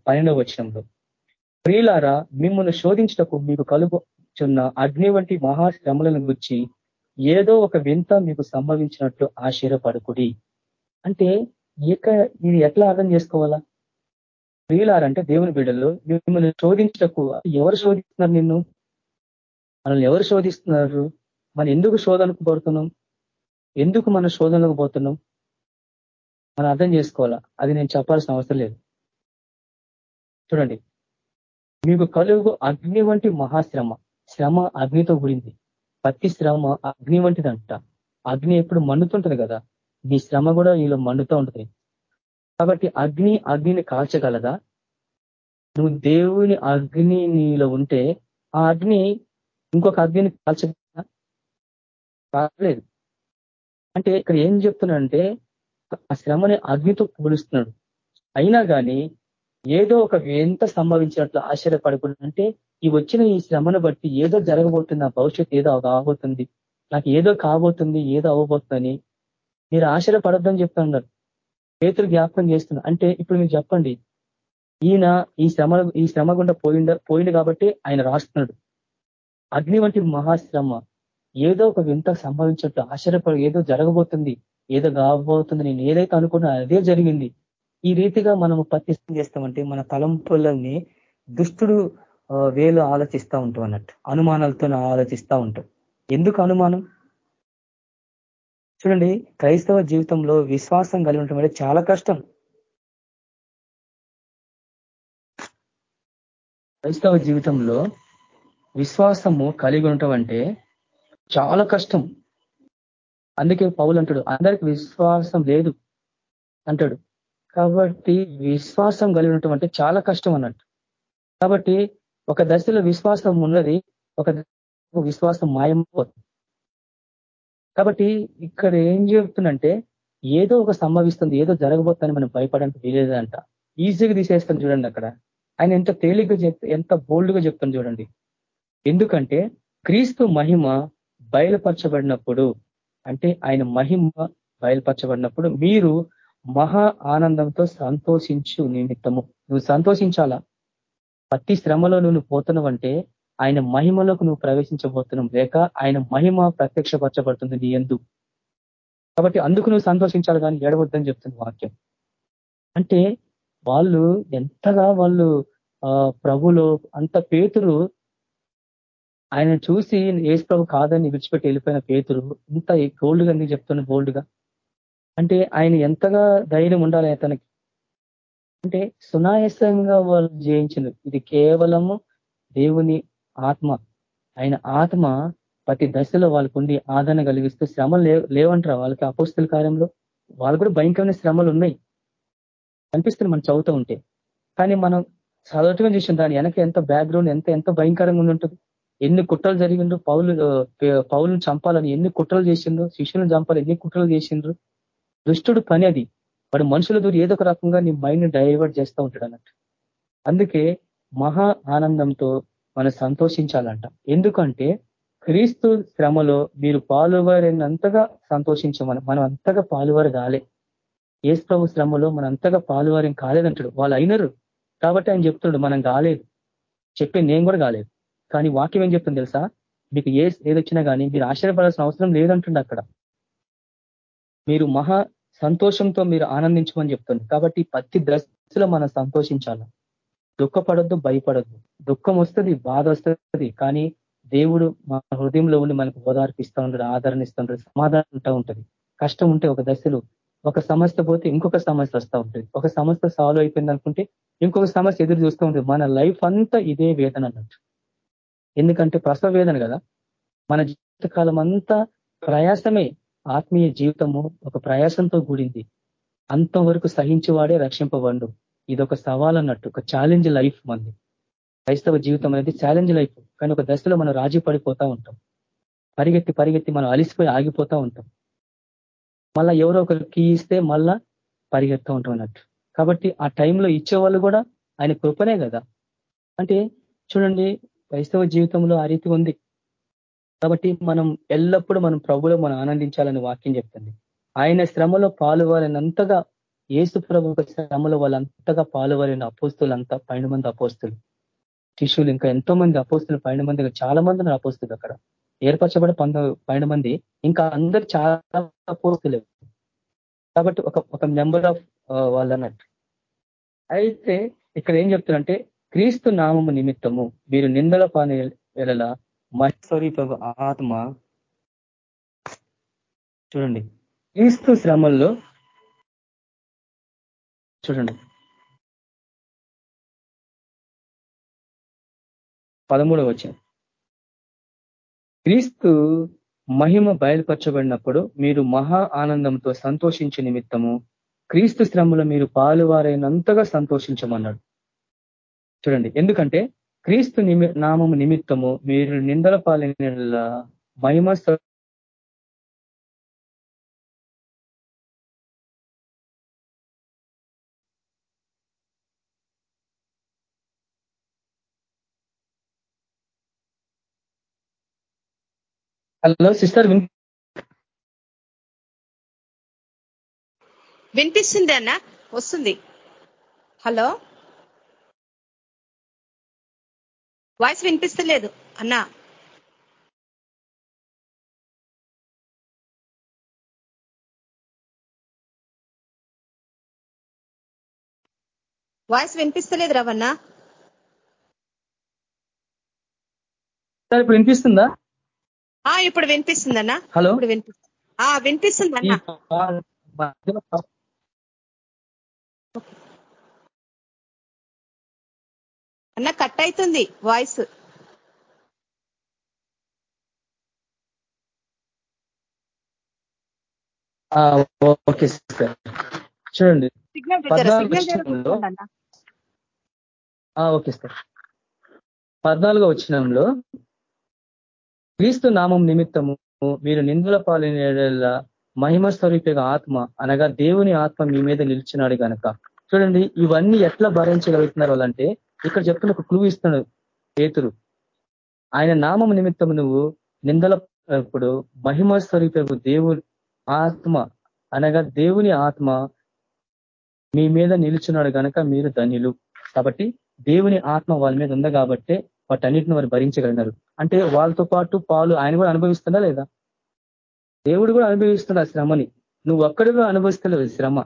పైన వచనంలో ప్రియులారా మిమ్మల్ని శోధించటకు మీకు కలుగుచున్న అగ్ని వంటి మహాశ్రమలను గుర్చి ఏదో ఒక వింత మీకు సంభవించినట్లు ఆశ్చర్యపడుకుడి. అంటే ఇక ఇది ఎట్లా అర్థం చేసుకోవాలా? ప్రియులారంటే దేవుని బిడ్డలు మిమ్మల్ని శోధించటకు ఎవరు శోధిస్తున్నారు నిన్ను? మనల్ని ఎవరు శోధిస్తున్నారు? మనం ఎందుకు శోధనకు పోతున్నాం? ఎందుకు మన శోధనకు పోతున్నాం? మనం అర్థం చేసుకోవాలా? అది నేను చెప్పాల్సిన అవసరం లేదు. చూడండి. మీకు కలుగు అగ్ని వంటి మహాశ్రమ. శ్రమ అగ్నితో కూడింది. ప్రతి శ్రమ అగ్ని వంటిదంట. అగ్ని ఎప్పుడు మండుతుంటది కదా. మీ శ్రమ కూడా వీళ్ళు మండుతూ ఉంటుంది. కాబట్టి అగ్ని అగ్నిని కాల్చగలదా? నువ్వు దేవుని అగ్ని నీలో ఉంటే ఆ అగ్ని ఇంకొక అగ్నిని కాల్చగలదా? కాలేదు అంటే ఇక్కడ ఏం చెప్తున్నాడంటే ఆ శ్రమని అగ్నితో పోలుస్తున్నాడు. అయినా కానీ ఏదో ఒక ఎంత సంభవించినట్లు ఆశ్చర్యపడకుండా అంటే ఈ వచ్చిన ఈ శ్రమను బట్టి ఏదో జరగబోతుంది నా భవిష్యత్తు ఏదో కాబోతుంది నాకు ఏదో కాబోతుంది ఏదో అవ్వబోతుందని మీరు ఆశ్చర్యపడద్దని చెప్తున్నారు పేతులు జ్ఞాపకం చేస్తున్నా. అంటే ఇప్పుడు మీరు చెప్పండి. ఈయన ఈ శ్రమ ఈ శ్రమ గుండా పోయిండ పోయింది కాబట్టి ఆయన రాస్తున్నాడు. అగ్ని వంటి మహాశ్రమ. ఏదో ఒక వింత సంభవించినట్టు ఆశ్చర్యపడి ఏదో జరగబోతుంది ఏదో కాబోతుంది. నేను ఏదైతే అనుకున్నా అదే జరిగింది. ఈ రీతిగా మనము ప్రతిష్టం చేస్తామంటే మన తలంపులని దుష్టుడు వేలు ఆలోచిస్తూ ఉంటాం అన్నట్టు. అనుమానాలతో ఆలోచిస్తూ ఉంటాం. ఎందుకు అనుమానం? చూడండి క్రైస్తవ జీవితంలో విశ్వాసం కలిగి ఉండటం అంటే చాలా కష్టం. క్రైస్తవ జీవితంలో విశ్వాసము కలిగి ఉండటం అంటే చాలా కష్టం. అందుకే పౌలు అంటాడు అందరికి విశ్వాసం లేదు అంటాడు. కాబట్టి విశ్వాసం కలిగి ఉండటం అంటే చాలా కష్టం అన్నట్టు. కాబట్టి ఒక దశలో విశ్వాసం ఉన్నది ఒక విశ్వాసం మాయమైపోతుంది. కాబట్టి ఇక్కడ ఏం చెప్తుందంటే ఏదో ఒక సంభవిస్తుంది ఏదో జరగబోతుందని మనం భయపడడానికి వీలేదంట ఈజీగా తీసేస్తాం చూడండి అక్కడ. ఆయన ఎంత తేలిగ్గా చెప్తే ఎంత బోల్డ్గా చెప్తాను చూడండి. ఎందుకంటే క్రీస్తు మహిమ బయలుపరచబడినప్పుడు అంటే ఆయన మహిమ బయలుపరచబడినప్పుడు మీరు మహా ఆనందంతో సంతోషించు నిమిత్తము. నువ్వు సంతోషించాలా? ప్రతి శ్రమలో నువ్వు పోతున్నావంటే ఆయన మహిమలోకి నువ్వు ప్రవేశించబోతున్నావు లేక ఆయన మహిమ ప్రత్యక్షపరచబడుతుంది నీ ఎందు కాబట్టి అందుకు నువ్వు సంతోషించాలి కానీ ఏడవద్దని చెప్తుంది వాక్యం. అంటే వాళ్ళు ఎంతగా వాళ్ళు ప్రభులో అంత పేతురు ఆయన చూసి ఏసు ప్రభు కాదని విడిచిపెట్టి వెళ్ళిపోయిన పేతురు ఇంత గోల్డ్గా నీకు చెప్తున్నాను గోల్డ్గా అంటే ఆయన ఎంతగా ధైర్యం ఉండాలి అతనికి? అంటే సునాయాసంగా వాళ్ళు జయించింది ఇది కేవలము దేవుని ఆత్మ. ఆయన ఆత్మ ప్రతి దశలో వాళ్ళకు ఉండి ఆదరణ కలిగిస్తూ శ్రమలు లేవంటారా వాళ్ళకి అపోస్తుల కార్యంలో? వాళ్ళు కూడా భయంకరమైన శ్రమలు ఉన్నాయి. కనిపిస్తుంది మనం చదువుతూ ఉంటే. కానీ మనం చదవటమే చూసిన దాని వెనక ఎంత బ్యాక్గ్రౌండ్ ఎంత ఎంత భయంకరంగా ఉంటుంది. ఎన్ని కుట్రలు జరిగిండ్రు పౌలు పౌలను చంపాలని ఎన్ని కుట్రలు చేసిండ్రు శిష్యులను చంపాలి ఎన్ని కుట్రలు చేసిండ్రు. దుష్టుడు పని అది. వాడు మనుషుల దూరి ఏదో ఒక రకంగా నీ మైండ్ డైవర్ట్ చేస్తూ ఉంటాడు అన్నట్టు. అందుకే మహా ఆనందంతో మనం సంతోషించాలంట. ఎందుకంటే క్రీస్తు శ్రమలో మీరు పాలువారినంతగా సంతోషించమని మనం అంతగా పాలువారు కాలే. ఏసుప్రభు శ్రమలో మనం అంతగా పాలువారం కాలేదంటాడు వాళ్ళు అయినరు కాబట్టి ఆయన చెప్తున్నాడు మనం కాలేదు. చెప్పే నేను కూడా కాలేదు. కానీ వాక్యం ఏం చెప్తుంది తెలుసా? మీకు ఏ ఏదొచ్చినా కానీ మీరు ఆశ్చర్యపడాల్సిన అవసరం లేదంటుండే అక్కడ. మీరు మహా సంతోషంతో మీరు ఆనందించమని చెప్తుంది. కాబట్టి ప్రతి దశలో మనం సంతోషించాలి. దుఃఖపడద్దు భయపడద్దు. దుఃఖం వస్తుంది బాధ వస్తుంది కానీ దేవుడు మన హృదయంలో ఉండి మనకు ఓదార్పిస్తూ ఉంటాడు ఆదరణ ఇస్తూ సమాధానం ఉంటా ఉంటుంది. కష్టం ఉంటే ఒక దశలో ఒక సమస్య పోతే ఇంకొక సమస్య వస్తూ ఉంటుంది. ఒక సమస్య సాల్వ్ అయిపోయింది అనుకుంటే ఇంకొక సమస్య ఎదురు చూస్తూ ఉంటుంది. మన లైఫ్ అంతా ఇదే వేదన అన్నట్టు. ఎందుకంటే ప్రసవ వేదన కదా? మన జీవితకాలం అంతా ప్రయాసమే ఆత్మీయ జీవితము ఒక ప్రయాసంతో కూడింది. అంతవరకు సహించేవాడే రక్షింపబండు. ఇది ఒక సవాల్ అన్నట్టు ఒక ఛాలెంజ్ లైఫ్ మంది. క్రైస్తవ జీవితం అనేది ఛాలెంజ్ లైఫ్ కానీ ఒక దశలో మనం రాజీ పడిపోతూ ఉంటాం. పరిగెత్తి పరిగెత్తి మనం అలిసిపోయి ఆగిపోతూ ఉంటాం. మళ్ళా ఎవరో ఒకరు కీ ఇస్తే మళ్ళా పరిగెత్తూ ఉంటాం అన్నట్టు. కాబట్టి ఆ టైంలో ఇచ్చేవాళ్ళు కూడా ఆయన కృపనే కదా. అంటే చూడండి క్రైస్తవ జీవితంలో ఆ రీతి ఉంది. కాబట్టి మనం ఎల్లప్పుడూ మనం ప్రభులో మనం ఆనందించాలని వాక్యం చెప్తుంది. ఆయన శ్రమలో పాలువారినంతగా ఏసు ప్రభు శ్రమలో వాళ్ళంతగా అపోస్తులు అపోస్తులంతా పన్నెండు మంది అపోస్తులు. శిష్యులు ఇంకా ఎంతో మంది అపోస్తులు పన్నెండు మంది చాలా మంది అపోస్తులు అక్కడ. ఏర్పరచబడి పంద పన్నెండు మంది ఇంకా అందరు చాలా అపోస్తులు. కాబట్టి ఒక ఒక నెంబర్ ఆఫ్ వాళ్ళు అన్నట్టు. అయితే ఇక్కడ ఏం చెప్తున్నారంటే క్రీస్తు నామము నిమిత్తము మీరు నిందల పాని వెళ్ళ మహేశ్వరీప ఆత్మ. చూడండి. క్రీస్తు శ్రమల్లో చూడండి. పదమూడవ వచ్చాం క్రీస్తు మహిమ బయలుపరచబడినప్పుడు మీరు మహా ఆనందంతో సంతోషించే నిమిత్తము క్రీస్తు శ్రమలో మీరు పాలువారైనంతగా సంతోషించమన్నాడు. చూడండి ఎందుకంటే క్రీస్తు నామము నిమిత్తము మీరు నిందల పాలన మహిమ హలో సిస్టర్ వినిపిస్తుంది అన్న? వస్తుంది. హలో? వాయిస్ వినిపిస్తలేదు అన్నా. వాయిస్ వినిపిస్తలేదు రవన్నా. సార్ ఇప్పుడు వినిపిస్తుందా? ఆ ఇప్పుడు వినిపిస్తుందన్నా? హలో? ఇప్పుడు వినిపిస్తుంది ఆ వినిపిస్తుందన్నా? అన్న కట్ అవుతుంది వాయిస్ ఓకే సార్ చూడండి. ఓకే సార్ పద్నాలుగో వచ్చినంలో క్రీస్తు నామం నిమిత్తము మీరు నిందుల పాలన మహిమ స్వరూపిక ఆత్మ అనగా దేవుని ఆత్మ మీ మీద నిలిచినాడు గనక. చూడండి ఇవన్నీ ఎట్లా భరించగలుగుతున్నారు వాళ్ళంటే ఇక్కడ చెప్తున్న ఒక క్లూ ఇస్తున్నాడు పేతురు. ఆయన నామం నిమిత్తం నువ్వు నిందల ఇప్పుడు మహిమ స్వరూపకు దేవుని ఆత్మ అనగా దేవుని ఆత్మ మీ మీద నిలుచున్నాడు గనక మీరు ధనిలు కాబట్టి దేవుని ఆత్మ వాళ్ళ మీద ఉంది కాబట్టే వాటన్నిటిని వారు భరించగలిగినారు. అంటే వాళ్ళతో పాటు పాలు ఆయన కూడా అనుభవిస్తుందా లేదా? దేవుడు కూడా అనుభవిస్తున్న శ్రమని. నువ్వు ఒక్కడిగా అనుభవిస్తలేవు శ్రమ.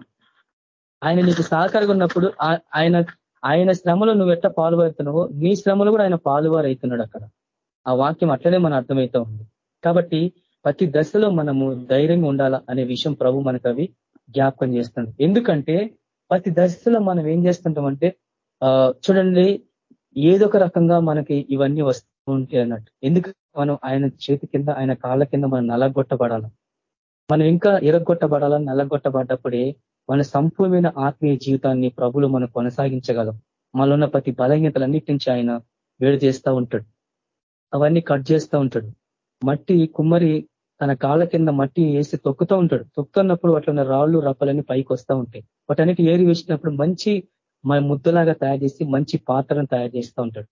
ఆయన నీకు సహకారంగా ఉన్నప్పుడు ఆయన ఆయన శ్రమలో నువ్వు ఎట్లా పాలువారుతున్నావో నీ శ్రమలో కూడా ఆయన పాలువారు అవుతున్నాడు అక్కడ. ఆ వాక్యం అట్లనే మనం అర్థమవుతా ఉంది. కాబట్టి ప్రతి దశలో మనము ధైర్యంగా ఉండాలా అనే విషయం ప్రభు మనకు అవి జ్ఞాపకం చేస్తుంది ఎందుకంటే ప్రతి దశలో మనం ఏం చేస్తుంటామంటే చూడండి ఏదో ఒక రకంగా మనకి ఇవన్నీ వస్తూ ఉంటాయి అన్నట్టు. ఎందుకు మనం ఆయన చేతి కింద ఆయన కాళ్ళ కింద మనం నలగొట్టబడాలి. మనం ఇంకా ఇరగొట్టబడాలని నలగొట్టబడ్డప్పుడే మన సంపూర్ణమైన ఆత్మీయ జీవితాన్ని ప్రభులు మనం కొనసాగించగలం. మనలో ఉన్న ప్రతి బలహీనతలన్నిటి నుంచి ఆయన వేడి చేస్తూ ఉంటాడు. అవన్నీ కట్ చేస్తూ ఉంటాడు. మట్టి కుమ్మరి తన కాళ్ళ కింద మట్టి వేసి తొక్కుతూ ఉంటాడు. తొక్కుతున్నప్పుడు అట్లా రాళ్ళు రప్పలన్నీ పైకి వస్తూ ఉంటాయి. వాటన్నిటి ఏరి వేసినప్పుడు మంచి మన ముద్దలాగా తయారు చేసి మంచి పాత్రను తయారు చేస్తూ ఉంటాడు.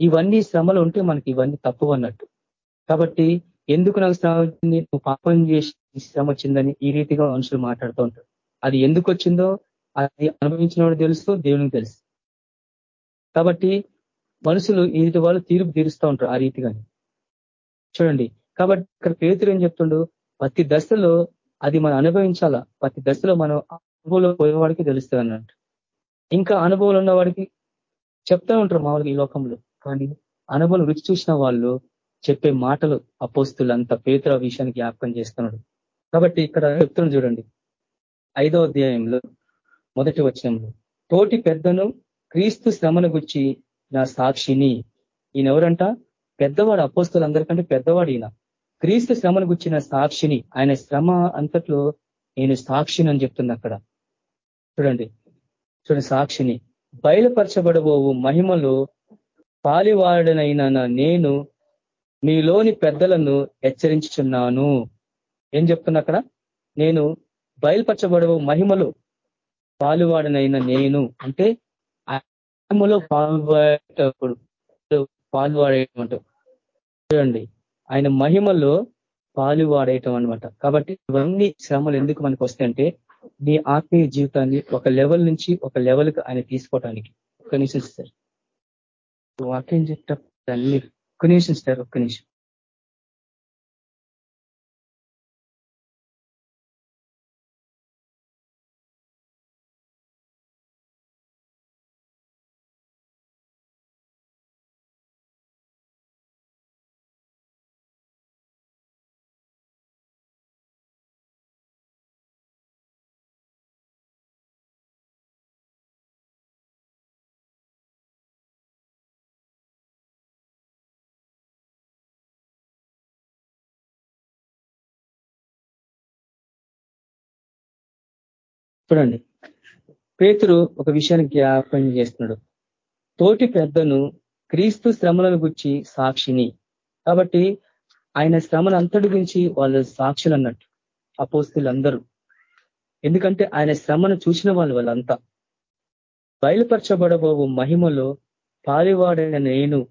ఇవన్నీ శ్రమలు ఉంటే మనకి ఇవన్నీ తప్పు అన్నట్టు. కాబట్టి ఎందుకు నాకు శ్రమ వచ్చింది? నువ్వు పాపం చేసి శ్రమ వచ్చిందని ఈ రీతిగా మనుషులు మాట్లాడుతూ ఉంటారు. అది ఎందుకు వచ్చిందో అది అనుభవించిన తెలుసు దేవునికి తెలుసు కాబట్టి మనుషులు ఇది వాళ్ళు తీర్పు తీరుస్తూ ఉంటారు ఆ రీతిగానే. చూడండి కాబట్టి ఇక్కడ పేతురు ఏం చెప్తుండు? ప్రతి దశలో అది మనం అనుభవించాలా? ప్రతి దశలో మనం అనుభవంలో పోయేవాడికి తెలుస్తుంది అన్నట్టు ఇంకా అనుభవాలు ఉన్న వాడికి చెప్తా ఉంటారు మామూలుగా ఈ లోకంలో. కానీ అనుభవం రుచి చూసిన వాళ్ళు చెప్పే మాటలు అపోస్తులంత అంత పేతుల విషయాన్ని జ్ఞాపకం చేస్తున్నాడు. కాబట్టి ఇక్కడ చెప్తున్నాడు చూడండి. ఐదో అధ్యాయంలో మొదటి వచనంలో తోటి పెద్దను క్రీస్తు శ్రమను గుచ్చి నా సాక్షిని. ఈయన ఎవరంట పెద్దవాడు అపోస్తులందరికంటే పెద్దవాడు ఈయన. క్రీస్తు శ్రమను గుచ్చిన సాక్షిని. ఆయన శ్రమ అంతట్లో నేను సాక్షిని అని చెప్తుంది అక్కడ. చూడండి. చూడండి సాక్షిని బయలుపరచబడబోవు మహిమలో పాలివాడనైన నేను మీలోని పెద్దలను హెచ్చరించుచున్నాను. ఏం చెప్తున్నా అక్కడ? నేను బయలుపరచబడబో మహిమలో పాలువాడనైన నేను. అంటే మహిమలో పాల్పడేటప్పుడు పాలువాడేయటం చూడండి ఆయన మహిమలో పాలువాడేయటం అనమాట కాబట్టి ఇవన్నీ శ్రమలు ఎందుకు మనకు వస్తాయంటే నీ ఆత్మీయ జీవితాన్ని ఒక లెవెల్ నుంచి ఒక లెవెల్కి ఆయన తీసుకోవటానికి. ఒక నిమిషం సార్ వాక్యం చెప్తాన్ని ఒక్క నిమిషం సార్ ఒక్క నిమిషం. చూడండి. పేతురు ఒక విషయాన్ని జ్ఞాపకం చేస్తున్నాడు. తోటి పెద్దను క్రీస్తు శ్రమలను గురించి సాక్షిని. కాబట్టి ఆయన శ్రమను అంతటి గురించి వాళ్ళు సాక్షులు అన్నట్టు అపోస్తులందరూ. ఎందుకంటే ఆయన శ్రమను చూసిన వాళ్ళు వాళ్ళంతా. బయలుపరచబడబోవు మహిమలో పాలివాడైన నేను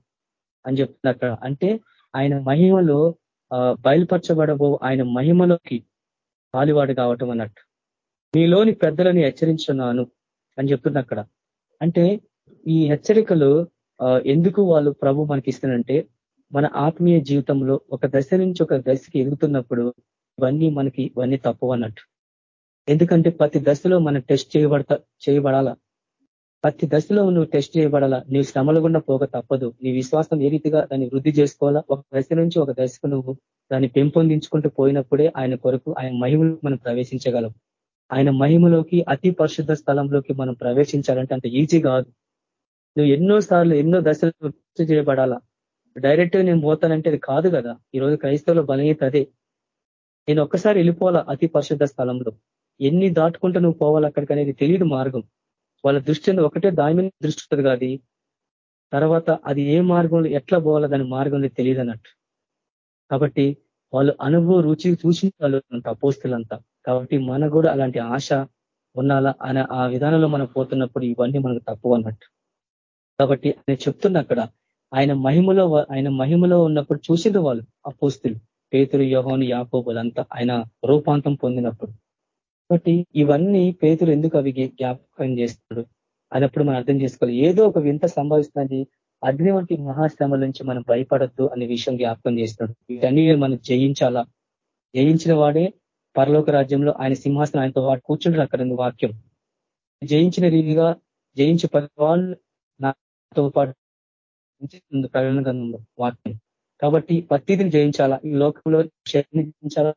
అని చెప్తున్నా అక్కడ అంటే ఆయన మహిమలో బయలుపరచబడబో ఆయన మహిమలోకి పాలివాడు కావటం అన్నట్టు. మీలోని పెద్దలని హెచ్చరించున్నాను అని చెప్తుంది అక్కడ అంటే ఈ హెచ్చరికలు ఎందుకు వాళ్ళు ప్రభు మనకి ఇస్తానంటే మన ఆత్మీయ జీవితంలో ఒక దశ నుంచి ఒక దశకి ఎదుగుతున్నప్పుడు ఇవన్నీ మనకి ఇవన్నీ తప్పవన్నట్టు ఎందుకంటే ప్రతి దశలో మనం టెస్ట్ చేయబడతా చేయబడాలా? ప్రతి దశలో నువ్వు టెస్ట్ చేయబడాలా? నీవు శ్రమలు గుండా పోక తప్పదు. నీ విశ్వాసం ఏ రీతిగా దాన్ని వృద్ధి చేసుకోవాలా? ఒక దశ నుంచి ఒక దశకు నువ్వు దాన్ని పెంపొందించుకుంటూ పోయినప్పుడే ఆయన కొరకు ఆయన మహిమను మనం ప్రవేశించగలం. ఆయన మహిమలోకి అతి పరిశుద్ధ స్థలంలోకి మనం ప్రవేశించాలంటే అంత ఈజీ కాదు. నువ్వు ఎన్నో సార్లు ఎన్నో దశలు చేయబడాలా? డైరెక్ట్ నేను పోతానంటే అది కాదు కదా. ఈరోజు క్రైస్తవుల బలహీత అదే. నేను ఒక్కసారి వెళ్ళిపోవాలా అతి పరిశుద్ధ స్థలంలో? ఎన్ని దాటుకుంటూ నువ్వు పోవాలి అక్కడికి అనేది తెలియదు మార్గం. వాళ్ళ దృష్టి ఒకటే దాని మీద దృష్టి ఉంటుంది కాదు. తర్వాత అది ఏ మార్గంలో ఎట్లా పోవాలో దాని మార్గంలో తెలియదు అన్నట్టు. కాబట్టి వాళ్ళు అనుభవ రుచి చూసిన వాళ్ళు అపోస్తులంతా. కాబట్టి మనకు కూడా అలాంటి ఆశ ఉండాలా? అనే ఆ విధానంలో మనం పోతున్నప్పుడు ఇవన్నీ మనకు తప్పు అన్నట్టు. కాబట్టి ఆయన చెప్తున్న అక్కడ ఆయన మహిమలో ఆయన మహిమలో ఉన్నప్పుడు చూసింది వాళ్ళు ఆ పోస్తులు పేతురు యోహోను యాకోబులంతా ఆయన రూపాంతం పొందినప్పుడు. కాబట్టి ఇవన్నీ పేతులు ఎందుకు అవి జ్ఞాపకం చేస్తాడు అన్నప్పుడు మనం అర్థం చేసుకోవాలి. ఏదో ఒక వింత సంభవిస్తుంది అగ్ని వంటి మహాశ్రమల నుంచి మనం భయపడద్దు అనే విషయం జ్ఞాపకం చేస్తున్నాడు. వీటన్ని మనం జయించాలా? జయించిన వాడే పరలోక రాజ్యంలో ఆయన సింహాసనం ఆయనతో వాడు కూర్చుంటారు అక్కడ వాక్యం. జయించిన రీతిగా జయించి పది వాళ్ళు నాతో పాటు ప్రకటన గ్రంథంలో వాక్యం. కాబట్టి ప్రతిదిని జయించాలా? ఈ లోకంలో జయించాలా?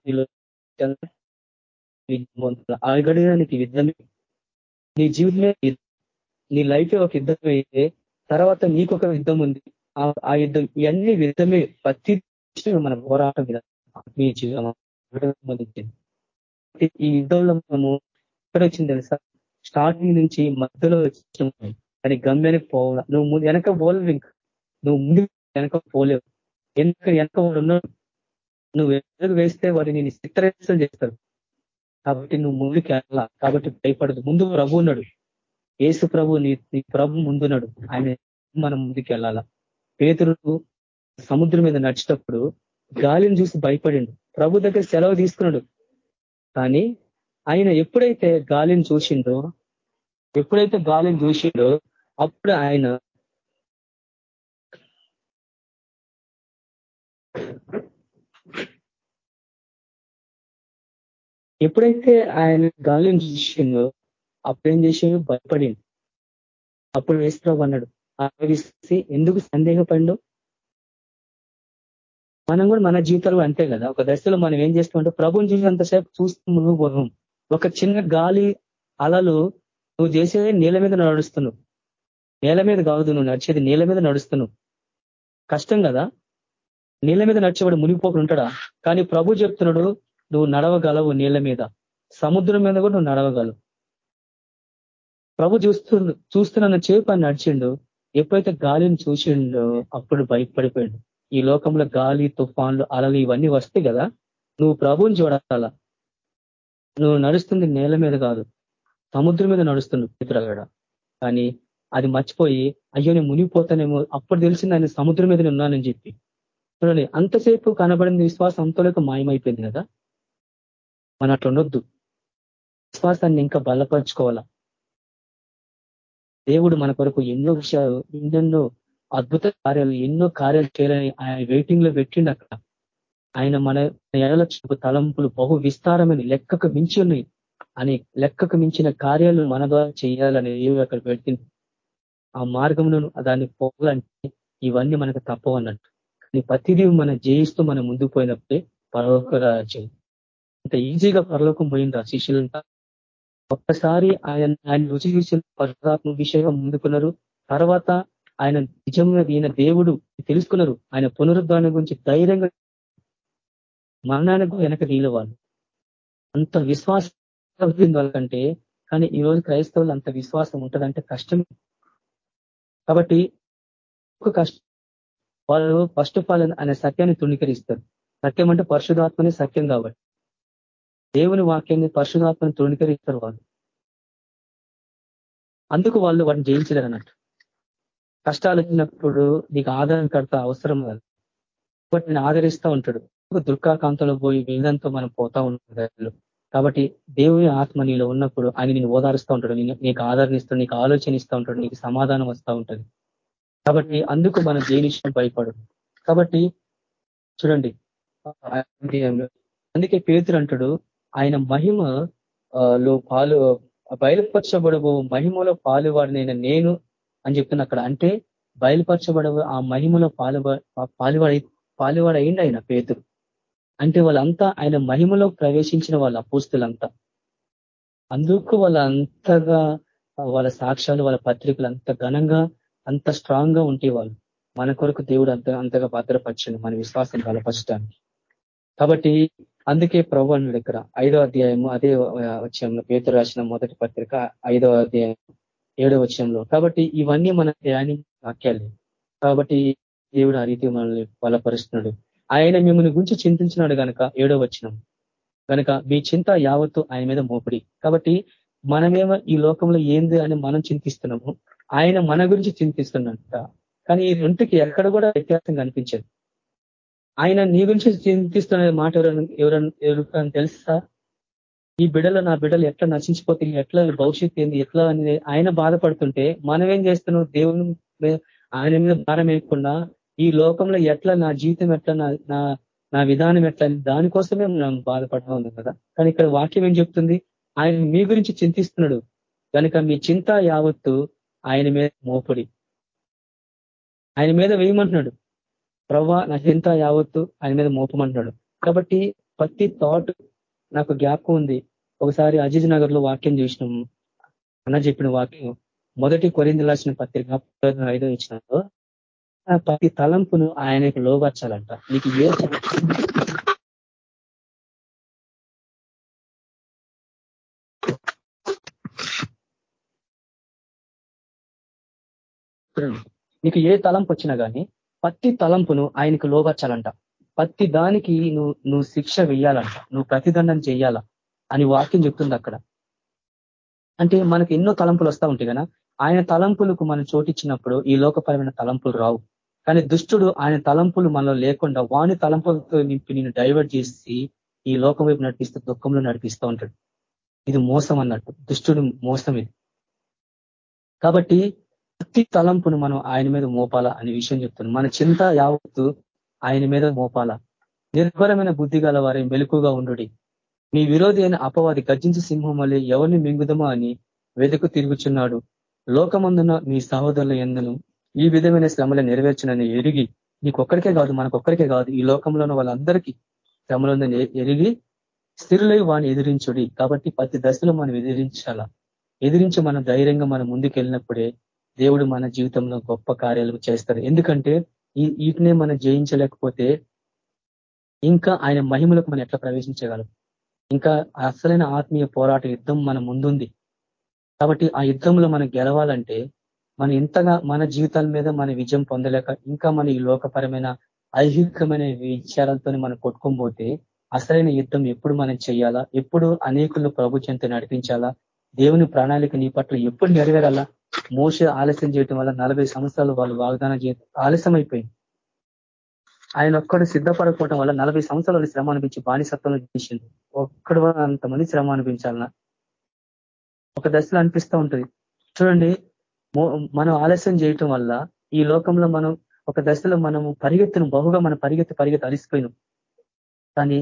ఈ అడగడానికి యుద్ధమే. నీ జీవితమే నీ లైఫ్ ఒక యుద్ధం అయితే తర్వాత నీకు ఒక యుద్ధం ఉంది. ఆ యుద్ధం ఇవన్నీ యుద్ధమే. ప్రతి మన పోరాటం మీద. ఆత్మీయ జీవితం ఈ యుద్ధంలో మనము ఎక్కడ వచ్చింది తెలుసా? స్టార్టింగ్ నుంచి మధ్యలో వచ్చిన. కానీ గమ్యానికి పోవాల? నువ్వు ముందు వెనక పోలేవు ఇంకా నువ్వు ముందు వెనక పోలేవు. వెనక వెనక వాడు ఉన్నాడు. నువ్వు ఎదురు వేస్తే వాడు నేను చిత్రహింసలు చేస్తాడు. కాబట్టి నువ్వు ముందుకు వెళ్ళాలా? కాబట్టి భయపడదు. ముందు ప్రభు ఉన్నాడు. ఏసు ప్రభు నీ నీ ప్రభు ముందున్నాడు. ఆయన మనం ముందుకు వెళ్ళాలా? పేతుడు సముద్రం మీద నడిచేటప్పుడు గాలిని చూసి భయపడిండు. ప్రభు దగ్గర సెలవు తీసుకున్నాడు. కానీ ఆయన ఎప్పుడైతే గాలిని చూసిండో ఎప్పుడైతే గాలిని చూసిండో అప్పుడు ఆయన ఎప్పుడైతే ఆయన గాలిని చూసిందో అప్పుడు ఏం చేసిండు? భయపడింది అప్పుడు వేసుప్రభు అన్నాడు ఆవిసి ఎందుకు సందేహపండు మనం కూడా మన జీవితాలు అంతే కదా. ఒక దశలో మనం ఏం చేస్తామంటే ప్రభుని చూసినంతసేపు చూస్తూ నువ్వు పోవం ఒక చిన్న గాలి అలలు నువ్వు చేసేది నీళ్ళ మీద నడుస్తున్నావు నేల మీద కాదు నువ్వు నడిచేది నీళ్ళ మీద నడుస్తున్నావు కష్టం కదా? నీళ్ళ మీద నడిచేవాడు మునిగిపోకుండా ఉంటాడా? కానీ ప్రభు చెప్తున్నాడు నువ్వు నడవగలవు నీళ్ళ మీద. సముద్రం మీద కూడా నువ్వు నడవగలవు. ప్రభు చూస్తు చూస్తున్న చేపు అని నడిచిండు. ఎప్పుడైతే గాలిని చూసిండో అప్పుడు భయపడిపోయాడు. ఈ లోకంలో గాలి తుఫాన్లు అలలు ఇవన్నీ వస్తాయి కదా. నువ్వు ప్రభుని చూడాలా? నువ్వు నడుస్తుంది నేల మీద కాదు సముద్రం మీద నడుస్తుంది పితరగడ కానీ అది మర్చిపోయి అయ్యో నేను మునిగిపోతానేమో అప్పుడు తెలిసింది ఆయన సముద్రం మీద ఉన్నానని చెప్పి. చూడండి అంతసేపు కనబడింది విశ్వాసం అంతలోకి మాయమైపోయింది కదా. మన అట్లా ఉండొద్దు. విశ్వాసాన్ని ఇంకా బలపరుచుకోవాలా? దేవుడు మన కొరకు ఎన్నో విషయాలు ఎన్నెన్నో అద్భుత కార్యాలు ఎన్నో కార్యాలు చేయాలని ఆయన వెయిటింగ్లో పెట్టిండు అక్కడ. ఆయన మన ఎడల తలంపులు బహు విస్తారమైన లెక్కకు మించి ఉన్నాయి. అని లెక్కకు మించిన కార్యాలు మన ద్వారా చేయాలని ఏవి అక్కడ పెట్టింది ఆ మార్గంలో దాన్ని పోవాలంటే ఇవన్నీ మనకు తప్పవన్నట్టు కానీ ప్రతిదీ మనం జయిస్తూ మనం ముందుకు పోయినప్పుడే పరలోక రాజ్యం. ఇంత ఈజీగా పరలోకం పోయింది ఆ శిష్యులంతా? ఒక్కసారి ఆయన ఆయన రుచి చూసిన పరమాత్మ విషయంగా ముందుకున్నారు. తర్వాత ఆయన నిజంగా ఈయన దేవుడు తెలుసుకున్నారు. ఆయన పునరుద్ధానం గురించి ధైర్యంగా మరణానికి వెనక నీళ్ళు వాళ్ళు అంత విశ్వాసం వాళ్ళకంటే కానీ ఈ రోజు క్రైస్తవులు అంత విశ్వాసం ఉంటుందంటే కష్టం. కాబట్టి ఒక కష్టం వాళ్ళు ఫస్ట్ ఆఫ్ ఆల్ ఆయన సత్యాన్ని తృణీకరిస్తారు. సత్యం అంటే పరిశుధాత్మనే సత్యం కాబట్టి. దేవుని వాక్యాన్ని పరిశుధాత్మని తృణీకరిస్తారు వాళ్ళు. అందుకు వాళ్ళు వాటిని జయించలేరు అన్నట్టు కష్టాలు వచ్చినప్పుడు నీకు ఆదరణకర్త అవసరం కాదు. కాబట్టి నేను ఆదరిస్తూ ఉంటాడు. దుర్గాకాంతంలో పోయి వేదంతో మనం పోతా ఉంటాడు. కాబట్టి దేవుని ఆత్మ నీలో ఉన్నప్పుడు ఆయన నేను ఓదారుస్తూ ఉంటాడు. నీకు ఆదరణిస్తాడు నీకు ఆలోచన ఇస్తూ ఉంటాడు నీకు సమాధానం వస్తూ ఉంటుంది. కాబట్టి అందుకు మనం దేనిష్టం భయపడు కాబట్టి చూడండి అందుకే పేతురు అంటాడు ఆయన మహిమ లో పాలు బయలుపరచబడబో మహిమలో పాలువాడినైన నేను అని చెప్తున్నా అక్కడ. అంటే బయలుపరచబడవు ఆ మహిమలో పాలు పాలువాడి పాలువాడు అయింది ఆయన పేతురు. అంటే వాళ్ళంతా ఆయన మహిమలో ప్రవేశించిన వాళ్ళ అపోస్తులంతా. అందుకు వాళ్ళ అంతగా వాళ్ళ సాక్ష్యాలు వాళ్ళ పత్రికలు అంత ఘనంగా అంత స్ట్రాంగ్గా ఉంటే వాళ్ళు మన కొరకు దేవుడు అంత అంతగా భద్రపరచండి మన విశ్వాసం బలపరచడానికి. కాబట్టి అందుకే ప్రభు అన్నాడు ఇక్కడ ఐదో అధ్యాయము అదే వచ్చంలో పేతురు రాసిన మొదటి పత్రిక ఐదో అధ్యాయం. ఏడో వచ్చంలో కాబట్టి ఇవన్నీ మన ధ్యాని వాక్యాలే. కాబట్టి దేవుడు ఆ రీతి మనల్ని బలపరుస్తున్నాడు. ఆయన మిమ్మల్ని గురించి చింతించినాడు కనుక ఏడో వచ్చినం కనుక మీ చింత యావత్తు ఆయన మీద మోపిడి. కాబట్టి మనమేమో ఈ లోకంలో ఏంది అని మనం చింతిస్తున్నాము ఆయన మన గురించి చింతిస్తున్నట్ట కానీ ఈ రెండుకి ఎక్కడ కూడా వ్యత్యాసం కనిపించదు. ఆయన నీ గురించి చింతిస్తున్న మాట ఎవరైనా ఎవరైనా ఎవరికైనా తెలుసా? ఈ బిడలు నా బిడ్డలు ఎట్లా నశించిపోతే ఎట్లా భవిష్యత్తు ఏంది ఎట్లా అనేది ఆయన బాధపడుతుంటే మనం ఏం చేస్తున్నాం? దేవుని ఆయన మీద భారం వేయకుండా ఈ లోకంలో ఎట్లా నా జీవితం ఎట్లా నా నా విధానం ఎట్లా దానికోసమే మనం బాధపడతా ఉన్నాం కదా. కానీ ఇక్కడ వాక్యం ఏం చెప్తుంది? ఆయన మీ గురించి చింతిస్తున్నాడు. కనుక మీ చింత యావత్తు ఆయన మీద మోపడి. ఆయన మీద వేయమంటున్నాడు. ప్రవ్వా నా చింత యావత్తు ఆయన మీద మోపమంటున్నాడు. కాబట్టి ప్రతి థాట్ నాకు జ్ఞాపకం ఉంది. ఒకసారి అజీజ్ నగర్లో వాక్యం చూసినాము అన్న చెప్పిన వాక్యం మొదటి కొరింది రాసిన పత్రిక ఐదో ఇచ్చినారు ప్రతి తలంపును ఆయనకు లోబర్చాలంట. నీకు ఏ నీకు ఏ తలంపు వచ్చినా కానీ ప్రతి తలంపును ఆయనకు లోబర్చాలంట. ప్రతి దానికి నువ్వు నువ్వు శిక్ష వెయ్యాలంట నువ్వు ప్రతిదండం చేయాలా? అని వాక్యం చెప్తుంది అక్కడ. అంటే మనకి ఎన్నో తలంపులు వస్తూ ఉంటాయి కదా? ఆయన తలంపులకు మనం చోటిచ్చినప్పుడు ఈ లోకపరమైన తలంపులు రావు. కానీ దుష్టుడు ఆయన తలంపులు మనలో లేకుండా వాని తలంపులతో నింపి నేను డైవర్ట్ చేసి ఈ లోకం వైపు నడిపిస్తూ దుఃఖంలో నడిపిస్తూ ఉంటాడు. ఇది మోసం అన్నట్టు. దుష్టుడు మోసం ఇది. కాబట్టి ప్రతి తలంపును మనం ఆయన మీద మోపాలా అనే విషయం చెప్తున్నాం మన చింత యావత్తు ఆయన మీద మోపాల? నిర్భరమైన బుద్ధి గల వారి మెలుకుగా ఉండు మీ విరోధి అయిన అపవాది గర్జించి సింహం వల్ల ఎవరిని మింగుదమా అని వెతుకు తిరుగుచున్నాడు. లోకమందున మీ సహోదరుల ఎందును ఈ విధమైన శ్రమలు నెరవేర్చునని ఎరిగి నీకొక్కడికే కాదు మనకొక్కడికే కాదు ఈ లోకంలోని వాళ్ళందరికీ శ్రమలను ఎరిగి స్థిరులై వాడిని ఎదిరించుడి. కాబట్టి ప్రతి దశలో మనం ఎదిరించాలా? ఎదిరించి మనం ధైర్యంగా మనం ముందుకెళ్ళినప్పుడే దేవుడు మన జీవితంలో గొప్ప కార్యాలు చేస్తారు ఎందుకంటే వీటినే మనం జయించలేకపోతే ఇంకా ఆయన మహిమలకు మనం ఎట్లా ప్రవేశించగలం? ఇంకా అసలైన ఆత్మీయ పోరాట యుద్ధం మన ముందుంది. కాబట్టి ఆ యుద్ధంలో మనం గెలవాలంటే మనం ఇంతగా మన జీవితాల మీద మన విజయం పొందలేక ఇంకా మన ఈ లోకపరమైన ఐహికమైన విచారాలతో మనం కొట్టుకోబోతే అసలైన యుద్ధం ఎప్పుడు మనం చేయాలా ఎప్పుడు అనేకులను ప్రభు చెంత నడిపించాలా? దేవుని ప్రణాళిక నీ పట్ల ఎప్పుడు నెరవేరాలా? మోస ఆలస్యం చేయటం వల్ల నలభై సంవత్సరాలు వాళ్ళు వాగ్దానం చే ఆలస్యం అయిపోయింది ఆయన ఒక్కడు సిద్ధపడకపోవటం వల్ల నలభై సంవత్సరాలు శ్రమ అనిపించి బానిసత్వంలో చేసింది ఒక్కడు అంతమంది శ్రమ అనిపించాలన్నా. ఒక దశలో అనిపిస్తూ ఉంటుంది. చూడండి మనం ఆలస్యం చేయటం వల్ల ఈ లోకంలో మనం ఒక దశలో మనము పరిగెత్తును బహుగా మనం పరిగెత్తి పరిగెత్తి అలిసిపోయినాం. కానీ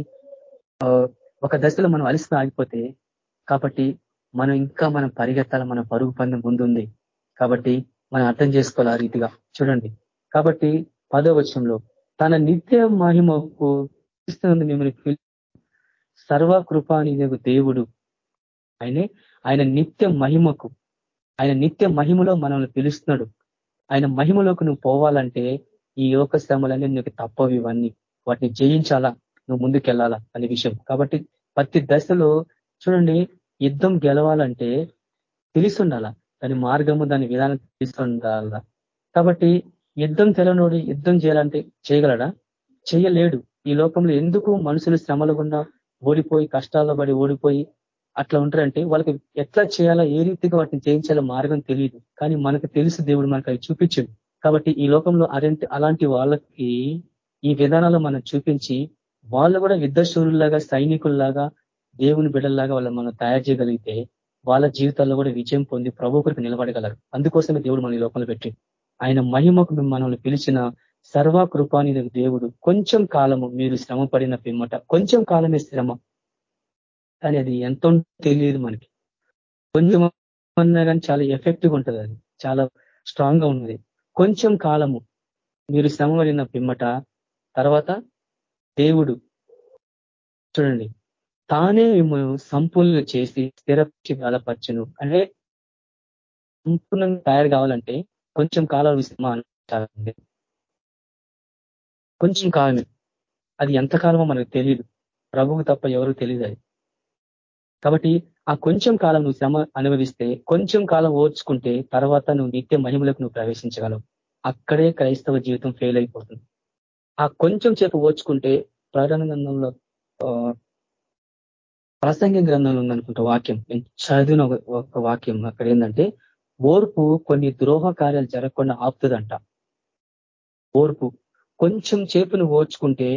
ఒక దశలో మనం అలిసిన ఆగిపోతే కాబట్టి మనం ఇంకా మనం పరిగెత్తాల మన పరుగు పందెం ముందుంది. కాబట్టి మనం అర్థం చేసుకోవాలి ఆ రీతిగా. చూడండి. కాబట్టి పదో తన నిత్య మహిమకు ఇస్తున్నది మిమ్మల్ని సర్వకృపాని దేవుడు ఆయనే ఆయన నిత్య మహిమకు ఆయన నిత్య మహిమలో మనల్ని పిలుస్తున్నాడు. ఆయన మహిమలోకి నువ్వు పోవాలంటే ఈ యోగ శ్రమలన్నీ నీకు తప్పవు ఇవన్నీ. వాటిని జయించాలా? నువ్వు ముందుకెళ్ళాలా? అనే విషయం. కాబట్టి ప్రతి దశలో చూడండి యుద్ధం గెలవాలంటే తెలిసి ఉండాలా? దాని మార్గము దాని విధానం తీసుకుండాల కాబట్టి యుద్ధం తెలనోడు యుద్ధం చేయాలంటే చేయగలడా? చేయలేడు. ఈ లోకంలో ఎందుకు మనుషులు శ్రమలు గుండా ఓడిపోయి కష్టాల్లో పడి ఓడిపోయి అట్లా ఉంటారంటే వాళ్ళకి ఎట్లా చేయాలో ఏ రీతిగా వాటిని చేయించాలో మార్గం తెలియదు కానీ మనకు తెలుసు దేవుడు మనకు అవి చూపించాడు. కాబట్టి ఈ లోకంలో అలాంటి అలాంటి వాళ్ళకి ఈ విధానాలు మనం చూపించి వాళ్ళు కూడా యుద్ధశూరులాగా సైనికుల్లాగా దేవుని బిడ్డల్లాగా వాళ్ళు మనం తయారు చేయగలిగితే వాళ్ళ జీవితాల్లో కూడా విజయం పొంది ప్రభు కొరకు నిలబడగలరు. అందుకోసమే దేవుడు మన లోపల లోకంలో పెట్టి ఆయన మహిమకు మనల్ని పిలిచిన సర్వకృపాని దేవుడు కొంచెం కాలము మీరు శ్రమ పడిన పిమ్మట కొంచెం కాలమే శ్రమ. కానీ అది ఎంతో తెలియదు మనకి. కొంచెం అన్నా కానీ చాలా ఎఫెక్టివ్ ఉంటుంది అది. చాలా స్ట్రాంగ్గా ఉన్నది. కొంచెం కాలము మీరు శ్రమ పడిన పిమ్మట తర్వాత దేవుడు చూడండి తానే మిమ్మల్ని సంపూర్ణ చేసి స్థిరపరిచి బలపరచును. అంటే సంపూర్ణంగా తయారు కావాలంటే కొంచెం కాలం విశ్రమ కొంచెం కాలమే. అది ఎంతకాలమో మనకు తెలియదు ప్రభువు తప్ప ఎవరు తెలియదు అది. కాబట్టి ఆ కొంచెం కాలం నువ్వు శ్రమ అనుభవిస్తే కొంచెం కాలం ఓర్చుకుంటే తర్వాత నువ్వు నిత్య మహిమలకు నువ్వు ప్రవేశించగలవు. అక్కడే క్రైస్తవ జీవితం ఫెయిల్ అయిపోతుంది. ఆ కొంచెం చేత ఓర్చుకుంటే ప్రకటన గ్రంథంలో ప్రసంగ గ్రంథంలో ఉందనుకుంటా వాక్యం. చదివిన ఒక వాక్యం అక్కడ ఏంటంటే ఓర్పు కొన్ని ద్రోహ కార్యాలు జరగకుండా ఆపుతుందంట. ఓర్పు. కొంచెం చేపును ఓర్చుకుంటే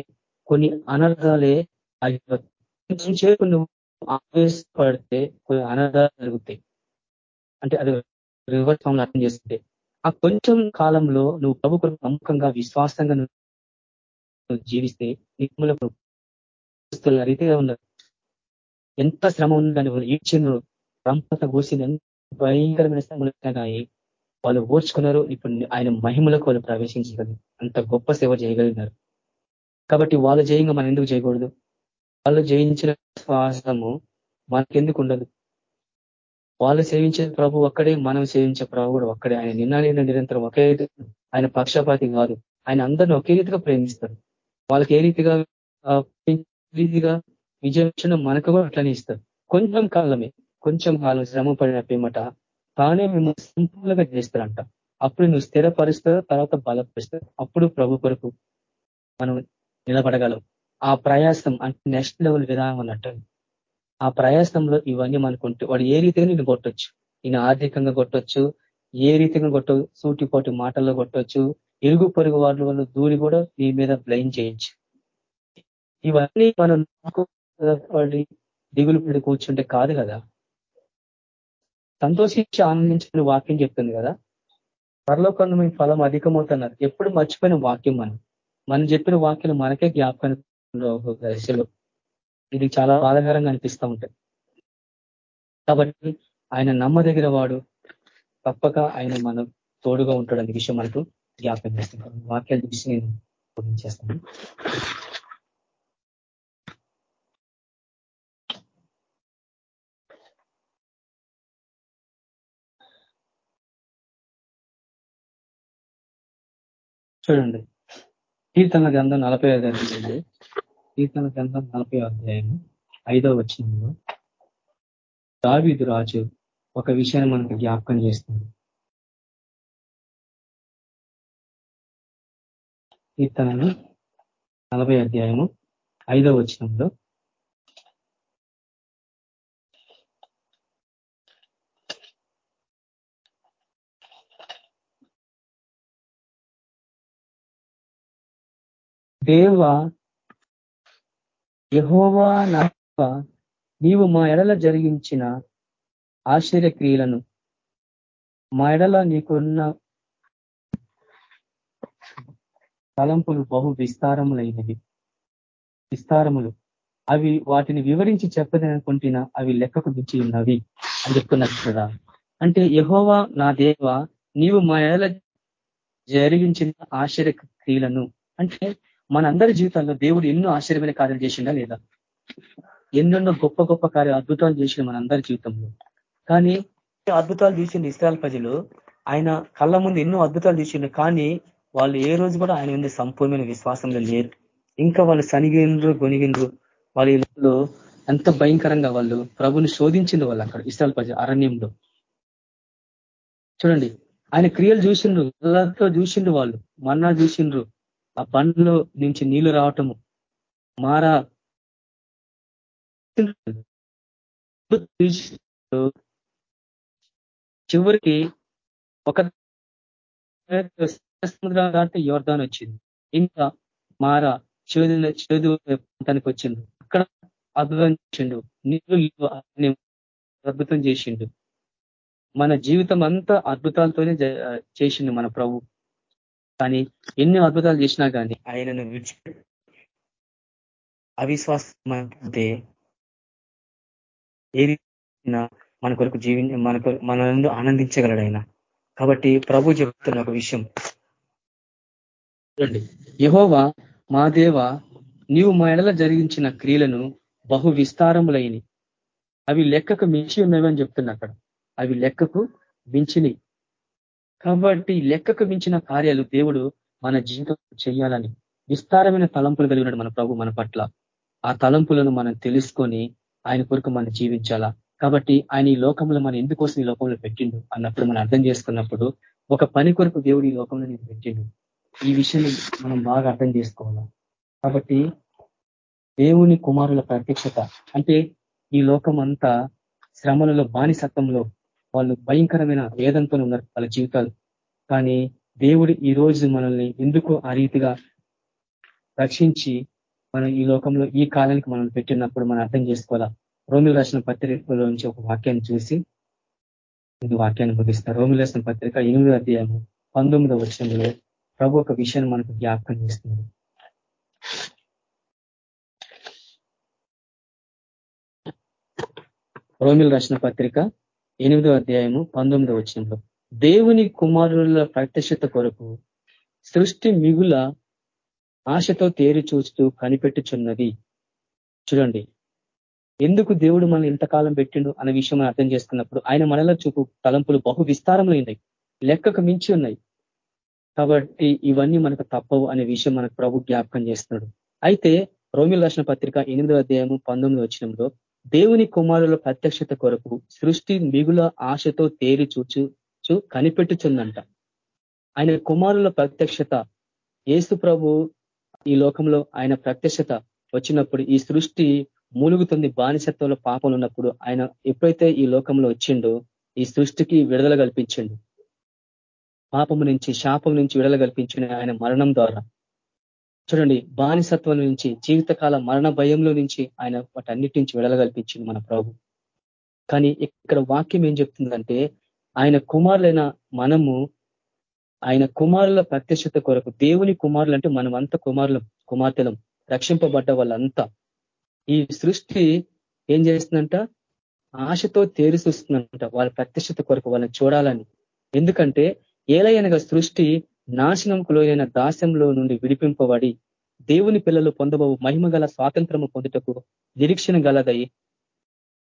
కొన్ని అనర్థాలే కొంచెం చేపు నువ్వు ఆవేశపడితే కొన్ని అనర్థాలు జరుగుతాయి అంటే అది రివర్స్ ఫామ్ అర్థం చేస్తుంటే ఆ కొంచెం కాలంలో నువ్వు ప్రభుకు నమ్మకంగా విశ్వాసంగా నువ్వు జీవిస్తే నిమ్మల రీతిగా ఉన్నారు. ఎంత శ్రమ ఉందని ఈడ్చిన రంపత కూసింది భయంకరమైన శ్రమలు కానీ వాళ్ళు ఓర్చుకున్నారు. ఇప్పుడు ఆయన మహిమలకు వాళ్ళు ప్రవేశించగలరు. అంత గొప్ప సేవ చేయగలిగినారు. కాబట్టి వాళ్ళు జయంగా మనం ఎందుకు చేయకూడదు? వాళ్ళు జయించిన శ్వాసము మనకెందుకు ఉండదు? వాళ్ళు సేవించే ప్రభు ఒక్కడే మనం సేవించే ప్రభు కూడా ఒక్కడే. ఆయన నిన్న నిరంతరం ఒకే ఆయన పక్షపాతి కాదు. ఆయన అందరిని ఒకే రీతిగా ప్రేమిస్తారు. వాళ్ళకి ఏ రీతిగా రీతిగా విజయం మనకు కూడా అట్లనే ఇస్తారు. కొంచెం కాలమే కొంచెం కాలం శ్రమ పడిన పిమ్మట తానే మేము సంపూర్ణంగా చేస్తారంట అప్పుడు నువ్వు స్థిరపరుస్తావు తర్వాత బలపరుస్తావు అప్పుడు ప్రభు కొరకు మనం నిలబడగలం ఆ ప్రయాసం అంటే నెక్స్ట్ లెవెల్ విధానం అన్నట్టు. ఆ ప్రయాసంలో ఇవన్నీ మనకుంటే వాడు ఏ రీతిగా నేను కొట్టొచ్చు? నేను ఆర్థికంగా కొట్టొచ్చు ఏ రీతిగా కొట్ట సూటిపోటి మాటల్లో కొట్టొచ్చు ఇరుగు పొరుగు వాళ్ళ వాళ్ళు దూరి కూడా నీ మీద బ్లైన్ చేయొచ్చు ఇవన్నీ మనం దిగులు పడి కూర్చుంటే కాదు కదా. సంతోషించి ఆనందించిన వాక్యం చెప్తుంది కదా. పరలోకంలో మీ ఫలం అధికమవుతున్నారు. ఎప్పుడు మర్చిపోయిన వాక్యం మనం. మనం చెప్పిన వాక్యం మనకే జ్ఞాపకం దశలో. ఇది చాలా బాధాకరంగా అనిపిస్తూ ఉంటాయి కాబట్టి ఆయన నమ్మదగిన వాడు. తప్పక ఆయన మనం తోడుగా ఉంటాడు అనే విషయం మనకు జ్ఞాపకం చేస్తున్నాం వాక్యాలు చూసి నేను చేస్తాను. చూడండి. కీర్తన గ్రంథం నలభై ఐదు కీర్తన గ్రంథం నలభై అధ్యాయం ఐదో వచనంలో దావీదు రాజు ఒక విషయాన్ని మనకు జ్ఞాపకం చేస్తుంది కీర్తనలు నలభై అధ్యాయము ఐదో వచనంలో దేవ యహోవా నీవు మా ఎడల జరిగించిన ఆశ్చర్య క్రియలను మా ఎడల నీకున్న తలంపులు బహు విస్తారములైనవి. విస్తారములు. అవి వాటిని వివరించి చెప్పదనుకుంటున్నా అవి లెక్కకు మించి ఉన్నవి అని చెప్తున్నారు కదా. అంటే యహోవా నా దేవ నీవు మా ఎడల జరిగించిన ఆశ్చర్య క్రియలను అంటే మనందరి జీవితాల్లో దేవుడు ఎన్నో ఆశ్చర్యమైన కార్యాలు చేసిండా లేదా? ఎన్నెన్నో గొప్ప గొప్ప కార్య అద్భుతాలు చేసిన మనందరి జీవితంలో. కానీ అద్భుతాలు చూసింది ఇస్రాయల్ ప్రజలు ఆయన కళ్ళ ముందు ఎన్నో అద్భుతాలు చూసిండు కానీ వాళ్ళు ఏ రోజు కూడా ఆయన ముందు సంపూర్ణమైన విశ్వాసంలో లేరు. ఇంకా వాళ్ళు సనిగిండ్రు గొనిగిండ్రు. వాళ్ళు ఎంత భయంకరంగా వాళ్ళు ప్రభుని శోధించింది వాళ్ళు అక్కడ ఇస్రాయల్ ప్రజలు అరణ్యంలో. చూడండి ఆయన క్రియలు చూసిండ్రు చూసిండు వాళ్ళు మన్నా చూసిండ్రు. ఆ పండ్లో నుంచి నీళ్ళు రావటము మారా చివరికి ఒక సముద్రం దాటి వచ్చింది. ఇంకా మారా చేదు చేదు ప్రాంతానికి వచ్చిండు అక్కడ అద్భుతం చేసిండు. నీళ్ళు అద్భుతం చేసిండు. మన జీవితం అంతా అద్భుతాలతోనే చేసిండు మన ప్రభు. కానీ ఎన్ని అద్భుతాలు చేసినా కానీ ఆయనను విడిచిపెట్టి అవిశ్వాసం అంటే ఏ మన కొరకు జీవి మన మన ఆనందించగలడు ఆయన. కాబట్టి ప్రభు చెప్తున్న ఒక విషయం. చూడండి. యహోవా మా దేవ నీవు మా ఎడల జరిగించిన క్రియలను బహు విస్తారములైన అవి లెక్కకు మించి ఉన్నవని చెప్తున్నా అక్కడ. అవి లెక్కకు మించినవి. కాబట్టి లెక్కకు మించిన కార్యాలు దేవుడు మన జీవితం చేయాలని విస్తారమైన తలంపులు కలిగినాడు మన ప్రభు మన పట్ల. ఆ తలంపులను మనం తెలుసుకొని ఆయన కొరకు మనం జీవించాలా? కాబట్టి ఆయన ఈ లోకంలో మనం ఎందుకోసం ఈ లోకంలో పెట్టిండు అన్నప్పుడు మనం అర్థం చేసుకున్నప్పుడు ఒక పని కొరకు దేవుడు ఈ లోకంలో నేను పెట్టిండు. ఈ విషయాన్ని మనం బాగా అర్థం చేసుకోవాలా? కాబట్టి దేవుని కుమారుల ప్రత్యక్షత అంటే ఈ లోకం అంతా శ్రమలలో బానిసత్వంలో వాళ్ళు భయంకరమైన వేదంతో ఉన్నారు వాళ్ళ జీవితాలు. కానీ దేవుడు ఈ రోజు మనల్ని ఎందుకు ఆ రీతిగా రక్షించి మనం ఈ లోకంలో ఈ కాలానికి మనం పెట్టినప్పుడు మనం అర్థం చేసుకోవాలా? రోమిల రాసిన పత్రికలో నుంచి ఒక వాక్యాన్ని చూసి ఇది వాక్యాన్ని ముగిస్తారు రోమిల రాసిన పత్రిక ఎనిమిదో అధ్యాయము పంతొమ్మిదో వచ్చంలో ప్రభు ఒక విషయాన్ని మనకు జ్ఞాపకం చేస్తుంది. రోమిల రాసిన పత్రిక ఎనిమిదో అధ్యాయము పంతొమ్మిదో వచ్చంలో దేవుని కుమారుల ప్రత్యక్షత కొరకు సృష్టి మిగుల ఆశతో తేరి చూస్తూ కనిపెట్టుచున్నది. చూడండి. ఎందుకు దేవుడు మనం ఇంతకాలం పెట్టిండు అనే విషయం మనం అర్థం చేసుకున్నప్పుడు ఆయన మనలో చూపు తలంపులు బహు విస్తారంలో ఉన్నాయి లెక్కకు మించి ఉన్నాయి. కాబట్టి ఇవన్నీ మనకు తప్పవు అనే విషయం మనకు ప్రభు జ్ఞాపకం చేస్తున్నాడు. అయితే రోమిల్ రాసిన పత్రిక ఎనిమిదో అధ్యాయము పంతొమ్మిది వచ్చినంలో దేవుని కుమారుల ప్రత్యక్షత కొరకు సృష్టి మిగుల ఆశతో తేరి చూచు కనిపెట్టుచుందంట. ఆయన కుమారుల ప్రత్యక్షత ఏసు ప్రభు ఈ లోకంలో ఆయన ప్రత్యక్షత వచ్చినప్పుడు ఈ సృష్టి మూలుగుతుంది బానిసత్వంలో పాపం ఉన్నప్పుడు ఆయన ఎప్పుడైతే ఈ లోకంలో వచ్చిండో ఈ సృష్టికి విడుదల కల్పించిండు. పాపము నుంచి శాపం నుంచి విడుదల కల్పించిన ఆయన మరణం ద్వారా. చూడండి బానిసత్వం నుంచి జీవితకాల మరణ భయంలో నుంచి ఆయన వాటన్నిటి నుంచి విడుదల మన ప్రభు. కానీ ఇక్కడ వాక్యం ఏం చెప్తుందంటే ఆయన కుమారులైన మనము ఆయన కుమారుల ప్రత్యక్షత కొరకు దేవుని కుమారులు అంటే మనం కుమారులం కుమార్తెలం రక్షింపబడ్డ వాళ్ళంతా. ఈ సృష్టి ఏం చేస్తుందంట? ఆశతో తేరి చూస్తుందంట వాళ్ళ ప్రత్యక్షత కొరకు వాళ్ళని చూడాలని. ఎందుకంటే ఏలయనగా సృష్టి నాశనంకు లోయైన దాస్యంలో నుండి విడిపింపబడి దేవుని పిల్లలు పొందబో మహిమ గల స్వాతంత్రము పొందుటకు నిరీక్షణ గలదై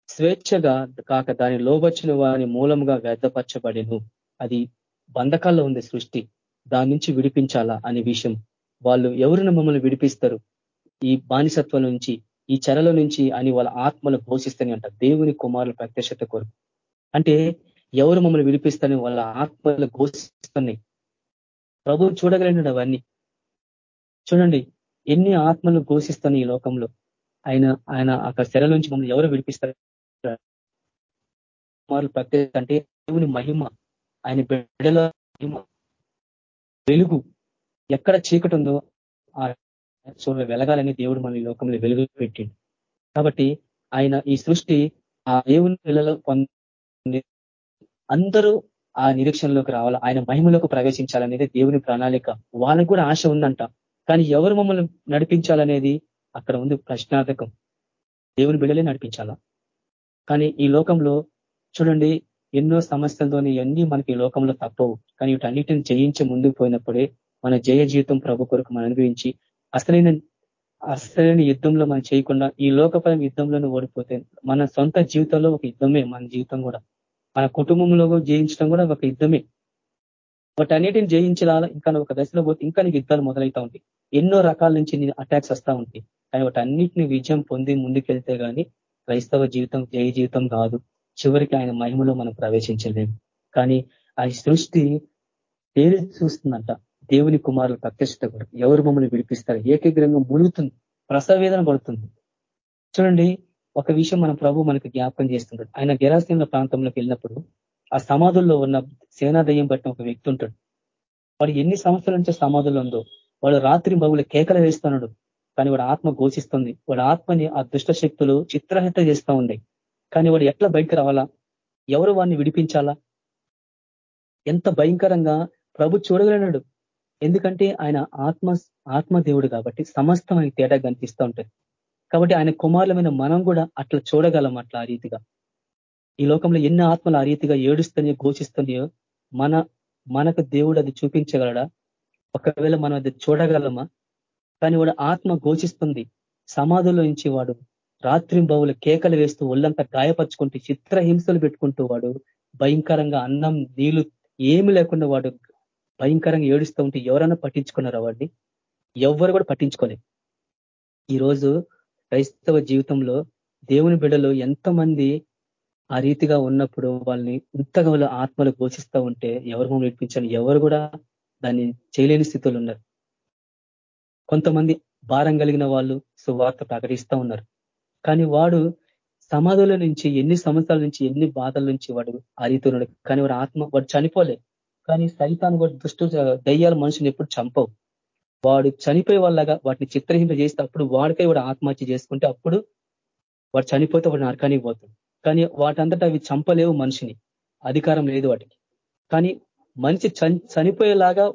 స్వేచ్ఛగా కాక దాని లోబచ్చిన వారి మూలంగా వ్యర్థపరచబడిను. అది బంధకాల్లో ఉంది సృష్టి. దాని నుంచి విడిపించాలా అనే విషయం. వాళ్ళు ఎవరిని మమ్మల్ని విడిపిస్తారు? ఈ బానిసత్వం నుంచి ఈ చెరల నుంచి అని వాళ్ళ ఆత్మలు ఘోషిస్తని అంట దేవుని కుమారుల ప్రత్యక్షత కొరకు. అంటే ఎవరు మమ్మల్ని విడిపిస్తారని వాళ్ళ ఆత్మలు ఘోషిస్తున్నాయి ప్రభు చూడగలిగినాడు అవన్నీ. చూడండి ఎన్ని ఆత్మలు ఘోషిస్తాను ఈ లోకంలో. ఆయన ఆయన అక్కడ చెర నుంచి మమ్మల్ని ఎవరు విడిపిస్తారు? కుమారులు ప్రత్యేక అంటే దేవుని మహిమ ఆయన బిడ్డల మహిమ. వెలుగు ఎక్కడ చీకటి ఉందో ఆ చూడ వెలగాలని దేవుడు మన లోకంలో వెలుగు పెట్టిండు కాబట్టి ఆయన ఈ సృష్టి ఆ దేవుని పిల్లలు అందరూ ఆ నిరీక్షణలోకి రావాలా? ఆయన మహిమలోకి ప్రవేశించాలనేది దేవుని ప్రణాళిక. వాళ్ళకు కూడా ఆశ ఉందంట. కానీ ఎవరు మమ్మల్ని నడిపించాలనేది అక్కడ ఉంది ప్రశ్నార్థకం. దేవుని బిడలే నడిపించాలా? కానీ ఈ లోకంలో చూడండి ఎన్నో సమస్యలతోని ఇవన్నీ మనకి ఈ లోకంలో తప్పవు. కానీ వీటన్నిటిని జయించి ముందుకు పోయినప్పుడే మన జయ జీవితం ప్రభు కొరకు మనం అనుభవించి అసలైన అసలైన యుద్ధంలో మనం చేయకుండా ఈ లోకపరం యుద్ధంలోనే ఓడిపోతే మన సొంత జీవితంలో ఒక యుద్ధమే మన జీవితం కూడా. మన కుటుంబంలో జయించడం కూడా ఒక యుద్ధమే. వాటన్నిటిని జయించాలా ఇంకా ఒక దశలో పోతే ఇంకా నీకు యుద్ధాలు మొదలవుతా ఉంటాయి. ఎన్నో రకాల నుంచి నేను అటాక్స్ వస్తూ ఉంటాయి. కానీ వాటన్నిటిని విజయం పొంది ముందుకెళ్తే కానీ క్రైస్తవ జీవితం జయ జీవితం కాదు. చివరికి ఆయన మహిమలో మనం ప్రవేశించలేము. కానీ ఆ సృష్టి పేరు చూస్తుందంట. దేవుని కుమారులు ప్రత్యక్షత కూడా ఎవరు మమ్మల్ని విడిపిస్తారు? ఏకగ్రంగా మునుగుతుంది. ప్రసవేదన పడుతుంది. చూడండి ఒక విషయం మన ప్రభు మనకు జ్ఞాపకం చేస్తుంటాడు. ఆయన గెరాసీన ప్రాంతంలోకి వెళ్ళినప్పుడు ఆ సమాధుల్లో ఉన్న సేనాదయం పట్టిన ఒక వ్యక్తి ఉంటాడు. వాడు ఎన్ని సంవత్సరాల నుంచి సమాధులు ఉందో వాడు రాత్రి బగులు కేకలు వేస్తున్నాడు కానీ వాడు ఆత్మ ఘోషిస్తుంది. వాడు ఆత్మని ఆ దుష్ట శక్తులు చిత్రహిత చేస్తూ ఉన్నాయి. కానీ వాడు ఎట్లా బయటకు రావాలా? ఎవరు వాడిని విడిపించాలా? ఎంత భయంకరంగా ప్రభు చూడగలనాడు ఎందుకంటే ఆయన ఆత్మ ఆత్మదేవుడు కాబట్టి సమస్తం ఆయన తేడా కనిపిస్తూ ఉంటుంది కాబట్టి ఆయన కుమారులమైన మనం కూడా అట్లా చూడగలం అట్లా ఆ రీతిగా. ఈ లోకంలో ఎన్ని ఆత్మలు ఆ రీతిగా ఏడుస్తున్నాయో ఘోషిస్తున్నాయో మన మనకు దేవుడు అది చూపించగలడా? ఒకవేళ మనం అది చూడగలమా? కానీ వాడు ఆత్మ ఘోషిస్తుంది. సమాధుల నుంచి వాడు రాత్రింబవులు కేకలు వేస్తూ ఒళ్ళంతా గాయపరుచుకుంటూ చిత్రహింసలు పెట్టుకుంటూ వాడు భయంకరంగా అన్నం నీళ్ళు ఏమి లేకుండా వాడు భయంకరంగా ఏడుస్తూ ఉంటే ఎవరైనా పట్టించుకున్నారా వాడిని? ఎవ్వరు కూడా పట్టించుకోలేదు. ఈరోజు క్రైస్తవ జీవితంలో దేవుని బిడలు ఎంతమంది ఆ రీతిగా ఉన్నప్పుడు వాళ్ళని ఇంతగా వాళ్ళ ఆత్మలు ఘోషిస్తూ ఉంటే ఎవరు మమ్మల్ని నేర్పించాలి ఎవరు కూడా దాన్ని చేయలేని స్థితిలో ఉన్నారు. కొంతమంది భారం కలిగిన వాళ్ళు సువార్త ప్రకటిస్తూ ఉన్నారు. కానీ వాడు సమాధుల నుంచి ఎన్ని సంవత్సరాల నుంచి ఎన్ని బాధల నుంచి వాడు ఆ రీతి ఉన్నాడు. కానీ వాడు ఆత్మ వాడు చనిపోలే. కానీ సైతాన్ని కూడా దుష్టు దయ్యాలు మనుషుని ఎప్పుడు చంపవు. వాడు చనిపోయే వాళ్ళగా వాటిని చిత్రహింప చేస్తే అప్పుడు వాడికై వాడు ఆత్మహత్య చేసుకుంటే అప్పుడు వాడు చనిపోతే వాడు నరకానికి పోతాడు. కానీ వాటంతటా అవి చంపలేవు మనిషిని. అధికారం లేదు వాటికి. కానీ మనిషి చనిపోయేలాగా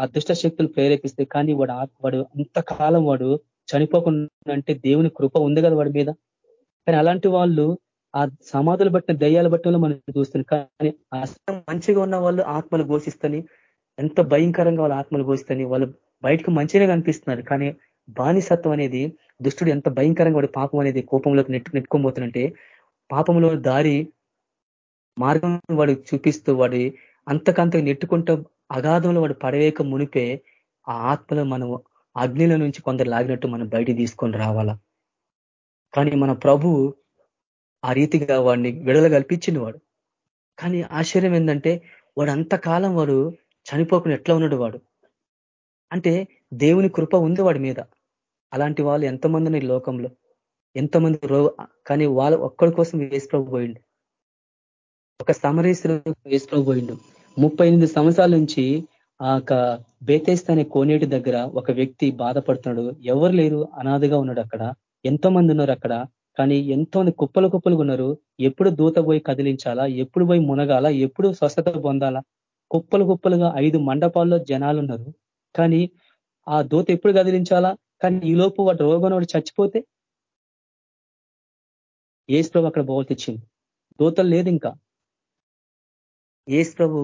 అదృష్ట శక్తులు ప్రేరేపిస్తే కానీ వాడు వాడు అంతకాలం వాడు చనిపోకుండా అంటే దేవుని కృప ఉంది కదా వాడి మీద. కానీ అలాంటి వాళ్ళు ఆ సమాధులు బట్టిన దయ్యాలు బట్టి మనం చూస్తున్నాం. కానీ అసలు మంచిగా ఉన్న వాళ్ళు ఆత్మలు ఘోషిస్తని ఎంత భయంకరంగా వాళ్ళ ఆత్మలు ఘోషిస్తని వాళ్ళు బయటకు మంచిగా కనిపిస్తున్నారు. కానీ బానిసత్వం అనేది దుష్టుడు ఎంత భయంకరంగా వాడి పాపం అనేది కోపంలోకి నెట్టు నెట్టుకోబోతున్నంటే పాపంలో దారి మార్గం వాడు చూపిస్తూ వాడి అంతకంత నెట్టుకుంటూ అగాధంలో వాడు పడవేక మునిపే ఆ ఆత్మలో మనం అగ్నిల నుంచి కొందరు లాగినట్టు మనం బయటికి తీసుకొని రావాలా? కానీ మన ప్రభు ఆ రీతిగా వాడిని విడుదల కల్పించింది వాడు. కానీ ఆశ్చర్యం ఏంటంటే వాడు అంతకాలం వాడు చనిపోకుండా ఎట్లా ఉన్నాడు వాడు? అంటే దేవుని కృప ఉంది వాడి మీద. అలాంటి వాళ్ళు ఎంతమంది ఈ లోకంలో? ఎంతమంది రో కానీ వాళ్ళ ఒక్కడి కోసం వేసుకోపోయిండు పోయిండు. ఒక సమరేశ్వరు వేసుకోపోయిండు ముప్పై ఎనిమిది సంవత్సరాల నుంచి ఆ బేతేస్త అనే కోనేటి దగ్గర ఒక వ్యక్తి బాధపడుతున్నాడు. ఎవరు లేరు అనాథగా ఉన్నాడు అక్కడ. ఎంతో మంది ఉన్నారు అక్కడ. కానీ ఎంతో మంది కుప్పలు కుప్పలుగా ఉన్నారు. ఎప్పుడు దూత పోయి కదిలించాలా? ఎప్పుడు పోయి మునగాల? ఎప్పుడు స్వస్థత పొందాలా? కుప్పలు కుప్పలుగా ఐదు మండపాల్లో జనాలు ఉన్నారు. కానీ ఆ దూత ఎప్పుడు కదిలించాలా కానీ ఈ లోపు వాడు రోగం వాడు చచ్చిపోతే? ఏసు ప్రభు అక్కడ బోల్ తెచ్చింది దూతలు లేదు ఇంకా. ఏసు ప్రభు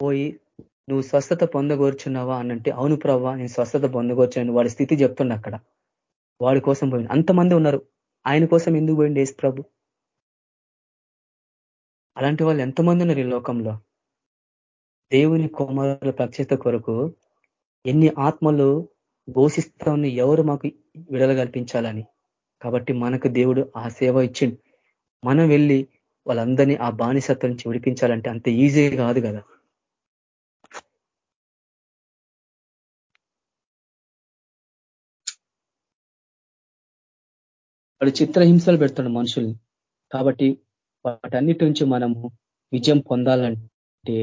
పోయి నువ్వు స్వస్థత పొందగోర్చున్నావా? అనంటే అవును ప్రభా నేను స్వస్థత పొందగోర్చాను వాడి స్థితి చెప్తున్నా అక్కడ. వాడి కోసం పోయింది అంతమంది ఉన్నారు. ఆయన కోసం ఎందుకు పోయింది ఏసు ప్రభు? అలాంటి వాళ్ళు ఎంతమంది ఉన్నారు ఈ లోకంలో? దేవుని కుమారుల ప్రత్యేత కొరకు ఎన్ని ఆత్మలు ఘోషిస్తామని ఎవరు మాకు విడుదల కల్పించాలని? కాబట్టి మనకు దేవుడు ఆ సేవ ఇచ్చిండు. మనం వెళ్ళి వాళ్ళందరినీ ఆ బానిసత్వం నుంచి విడిపించాలంటే అంత ఈజీ కాదు కదా. వాడు చిత్రహింసలు పెడుతున్నాడు మనుషుల్ని. కాబట్టి వాటన్నిటి నుంచి మనము విజయం పొందాలంటే